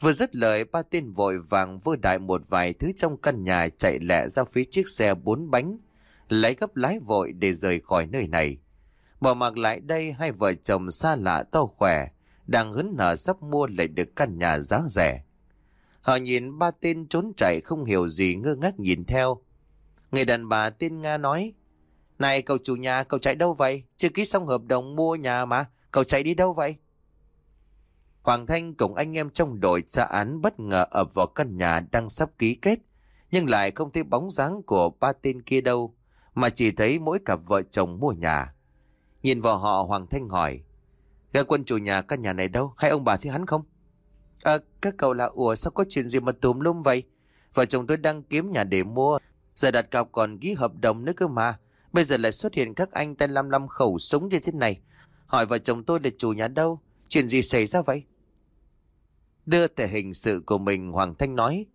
Vừa dứt lời ba tên vội vàng vơ đại một vài thứ trong căn nhà chạy lẹ ra phía chiếc xe bốn bánh, lấy gấp lái vội để rời khỏi nơi này. Bỏ mặc lại đây hai vợ chồng xa lạ to khỏe, đang hứng nở sắp mua lại được căn nhà giá rẻ. Họ nhìn ba tên trốn chạy không hiểu gì ngơ ngác nhìn theo. Người đàn bà tên Nga nói, Này cậu chủ nhà, cậu chạy đâu vậy? Chưa ký xong hợp đồng mua nhà mà, cậu chạy đi đâu vậy? Hoàng Thanh cùng anh em trong đội tra án bất ngờ ập vào căn nhà đang sắp ký kết, nhưng lại không thấy bóng dáng của ba tên kia đâu, mà chỉ thấy mỗi cặp vợ chồng mua nhà. Nhìn vào họ Hoàng Thanh hỏi, Gã quân chủ nhà căn nhà này đâu, hay ông bà thấy hắn không? À, các cậu là ủa sao có chuyện gì mà tùm lum vậy? Vợ chồng tôi đang kiếm nhà để mua, giờ đặt cọc còn ký hợp đồng nữa cơ mà. Bây giờ lại xuất hiện các anh tay lăm lăm khẩu súng như thế này. Hỏi vợ chồng tôi là chủ nhà đâu? Chuyện gì xảy ra vậy? Đưa thể hình sự của mình Hoàng Thanh nói.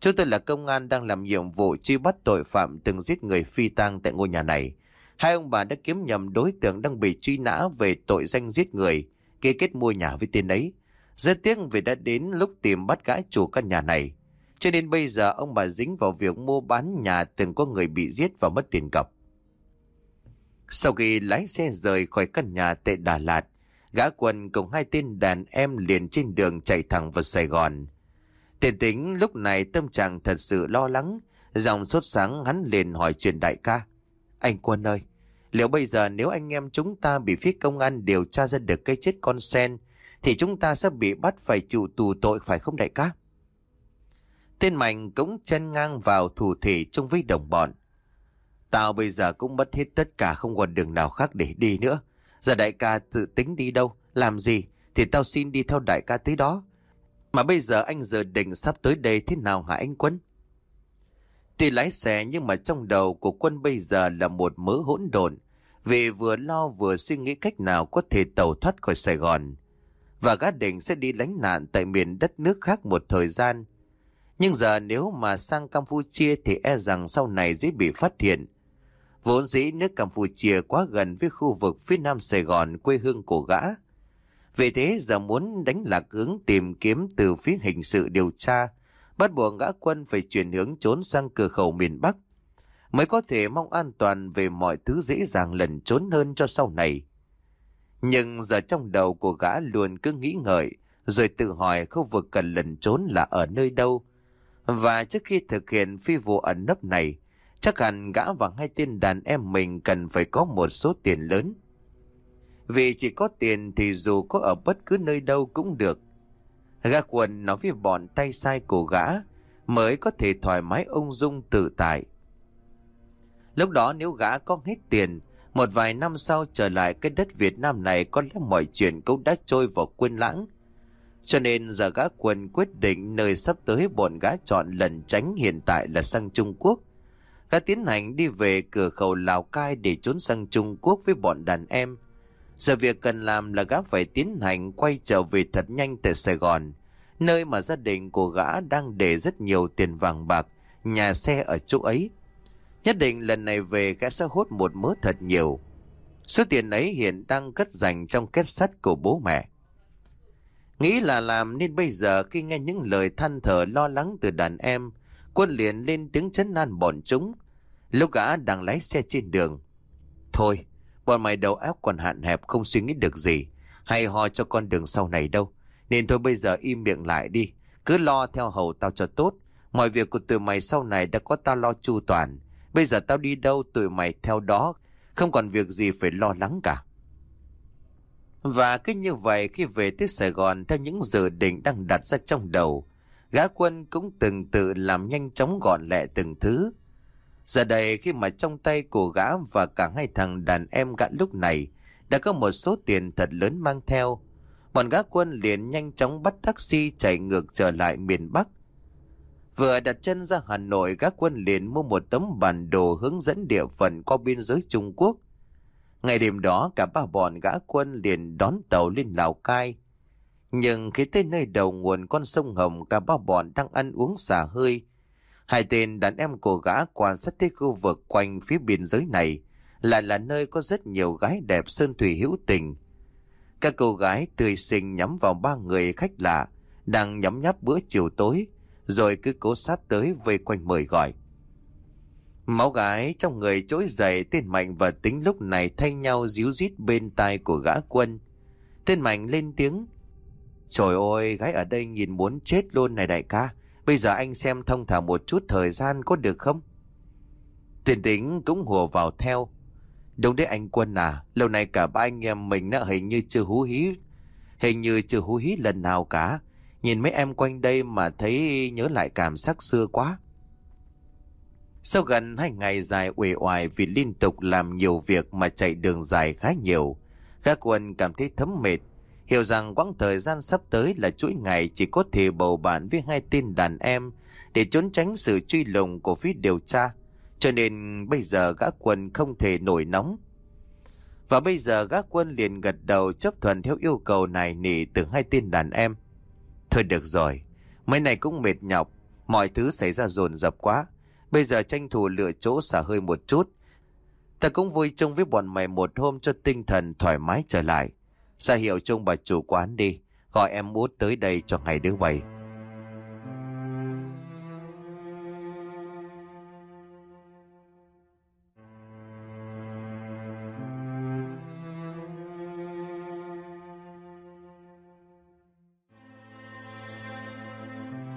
Chúng tôi là công an đang làm nhiệm vụ truy bắt tội phạm từng giết người phi tang tại ngôi nhà này. Hai ông bà đã kiếm nhầm đối tượng đang bị truy nã về tội danh giết người, ký kết mua nhà với tên ấy. Rất tiếc vì đã đến lúc tìm bắt gã chủ căn nhà này. Cho nên bây giờ ông bà dính vào việc mua bán nhà từng có người bị giết và mất tiền cọc. Sau khi lái xe rời khỏi căn nhà tại Đà Lạt, gã quần cùng hai tên đàn em liền trên đường chạy thẳng vào Sài Gòn. Tiền tính lúc này tâm trạng thật sự lo lắng, dòng sốt sáng hắn liền hỏi chuyện đại ca. Anh Quân ơi, liệu bây giờ nếu anh em chúng ta bị phía công an điều tra ra được cái chết con sen, thì chúng ta sẽ bị bắt phải chịu tù tội phải không đại ca? Tên Mạnh cũng chân ngang vào thủ thể chung với đồng bọn. Tao bây giờ cũng mất hết tất cả không còn đường nào khác để đi nữa. Giờ đại ca tự tính đi đâu, làm gì thì tao xin đi theo đại ca tới đó. Mà bây giờ anh giờ định sắp tới đây thế nào hả anh Quân? Tuy lái xe nhưng mà trong đầu của Quân bây giờ là một mớ hỗn độn vì vừa lo vừa suy nghĩ cách nào có thể tàu thoát khỏi Sài Gòn. Và gã định sẽ đi lánh nạn tại miền đất nước khác một thời gian. Nhưng giờ nếu mà sang Campuchia thì e rằng sau này dễ bị phát hiện. Vốn dĩ nước Campuchia quá gần với khu vực phía nam Sài Gòn quê hương của gã. Vì thế giờ muốn đánh lạc hướng tìm kiếm từ phía hình sự điều tra, bắt buộc gã quân phải chuyển hướng trốn sang cửa khẩu miền Bắc, mới có thể mong an toàn về mọi thứ dễ dàng lần trốn hơn cho sau này. Nhưng giờ trong đầu của gã luôn cứ nghĩ ngợi, rồi tự hỏi khu vực cần lần trốn là ở nơi đâu. Và trước khi thực hiện phi vụ ẩn nấp này, chắc hẳn gã và hai tên đàn em mình cần phải có một số tiền lớn. Vì chỉ có tiền thì dù có ở bất cứ nơi đâu cũng được. Gã quần nói với bọn tay sai của gã mới có thể thoải mái ung dung tự tại. Lúc đó nếu gã có hết tiền, một vài năm sau trở lại cái đất Việt Nam này có lẽ mọi chuyện cũng đã trôi vào quên lãng. Cho nên giờ gã quần quyết định nơi sắp tới bọn gã chọn lần tránh hiện tại là sang Trung Quốc. Gã tiến hành đi về cửa khẩu Lào Cai để trốn sang Trung Quốc với bọn đàn em. Giờ việc cần làm là gã phải tiến hành quay trở về thật nhanh tại Sài Gòn, nơi mà gia đình của gã đang để rất nhiều tiền vàng bạc, nhà xe ở chỗ ấy. Nhất định lần này về gã sẽ hốt một mớ thật nhiều. Số tiền ấy hiện đang cất dành trong kết sắt của bố mẹ. Nghĩ là làm nên bây giờ khi nghe những lời than thở lo lắng từ đàn em, quân liền lên tiếng chấn an bọn chúng. Lúc gã đang lái xe trên đường. Thôi, bọn mày đầu óc còn hạn hẹp không suy nghĩ được gì. Hay ho cho con đường sau này đâu. Nên thôi bây giờ im miệng lại đi. Cứ lo theo hầu tao cho tốt. Mọi việc của tụi mày sau này đã có tao lo chu toàn. Bây giờ tao đi đâu tụi mày theo đó. Không còn việc gì phải lo lắng cả. Và cứ như vậy khi về tới Sài Gòn theo những dự định đang đặt ra trong đầu, gã quân cũng từng tự làm nhanh chóng gọn lẹ từng thứ. Giờ đây khi mà trong tay của gã và cả hai thằng đàn em gã lúc này đã có một số tiền thật lớn mang theo, bọn gã quân liền nhanh chóng bắt taxi chạy ngược trở lại miền Bắc. Vừa đặt chân ra Hà Nội, gã quân liền mua một tấm bản đồ hướng dẫn địa phận qua biên giới Trung Quốc Ngày đêm đó cả ba bọn gã quân liền đón tàu lên Lào Cai. Nhưng khi tới nơi đầu nguồn con sông Hồng, cả ba bọn đang ăn uống xả hơi. Hai tên đàn em của gã quan sát tới khu vực quanh phía biên giới này lại là nơi có rất nhiều gái đẹp sơn thủy hữu tình. Các cô gái tươi xinh nhắm vào ba người khách lạ, đang nhắm nháp bữa chiều tối, rồi cứ cố sát tới vây quanh mời gọi. Máu gái trong người trỗi dậy, tên Mạnh và tính lúc này thay nhau díu dít bên tai của gã quân. Tên Mạnh lên tiếng. Trời ơi, gái ở đây nhìn muốn chết luôn này đại ca. Bây giờ anh xem thông thả một chút thời gian có được không? Tiền tính cũng hùa vào theo. Đúng đấy anh Quân à, lâu nay cả ba anh em mình đã hình như chưa hú hí. Hình như chưa hú hí lần nào cả. Nhìn mấy em quanh đây mà thấy nhớ lại cảm giác xưa quá. Sau gần hai ngày dài uể oải vì liên tục làm nhiều việc mà chạy đường dài khá nhiều, các quân cảm thấy thấm mệt, hiểu rằng quãng thời gian sắp tới là chuỗi ngày chỉ có thể bầu bạn với hai tên đàn em để trốn tránh sự truy lùng của phía điều tra. Cho nên bây giờ gã quân không thể nổi nóng. Và bây giờ gã quân liền gật đầu chấp thuận theo yêu cầu này nỉ từ hai tên đàn em. Thôi được rồi, mấy này cũng mệt nhọc, mọi thứ xảy ra dồn dập quá. Bây giờ tranh thủ lựa chỗ xả hơi một chút. Ta cũng vui chung với bọn mày một hôm cho tinh thần thoải mái trở lại. Ra hiệu trông bà chủ quán đi, gọi em út tới đây cho ngày đứa bảy.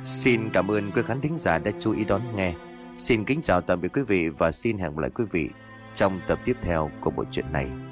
Xin cảm ơn quý khán thính giả đã chú ý đón nghe. Xin kính chào tạm biệt quý vị và xin hẹn gặp lại quý vị trong tập tiếp theo của bộ truyện này.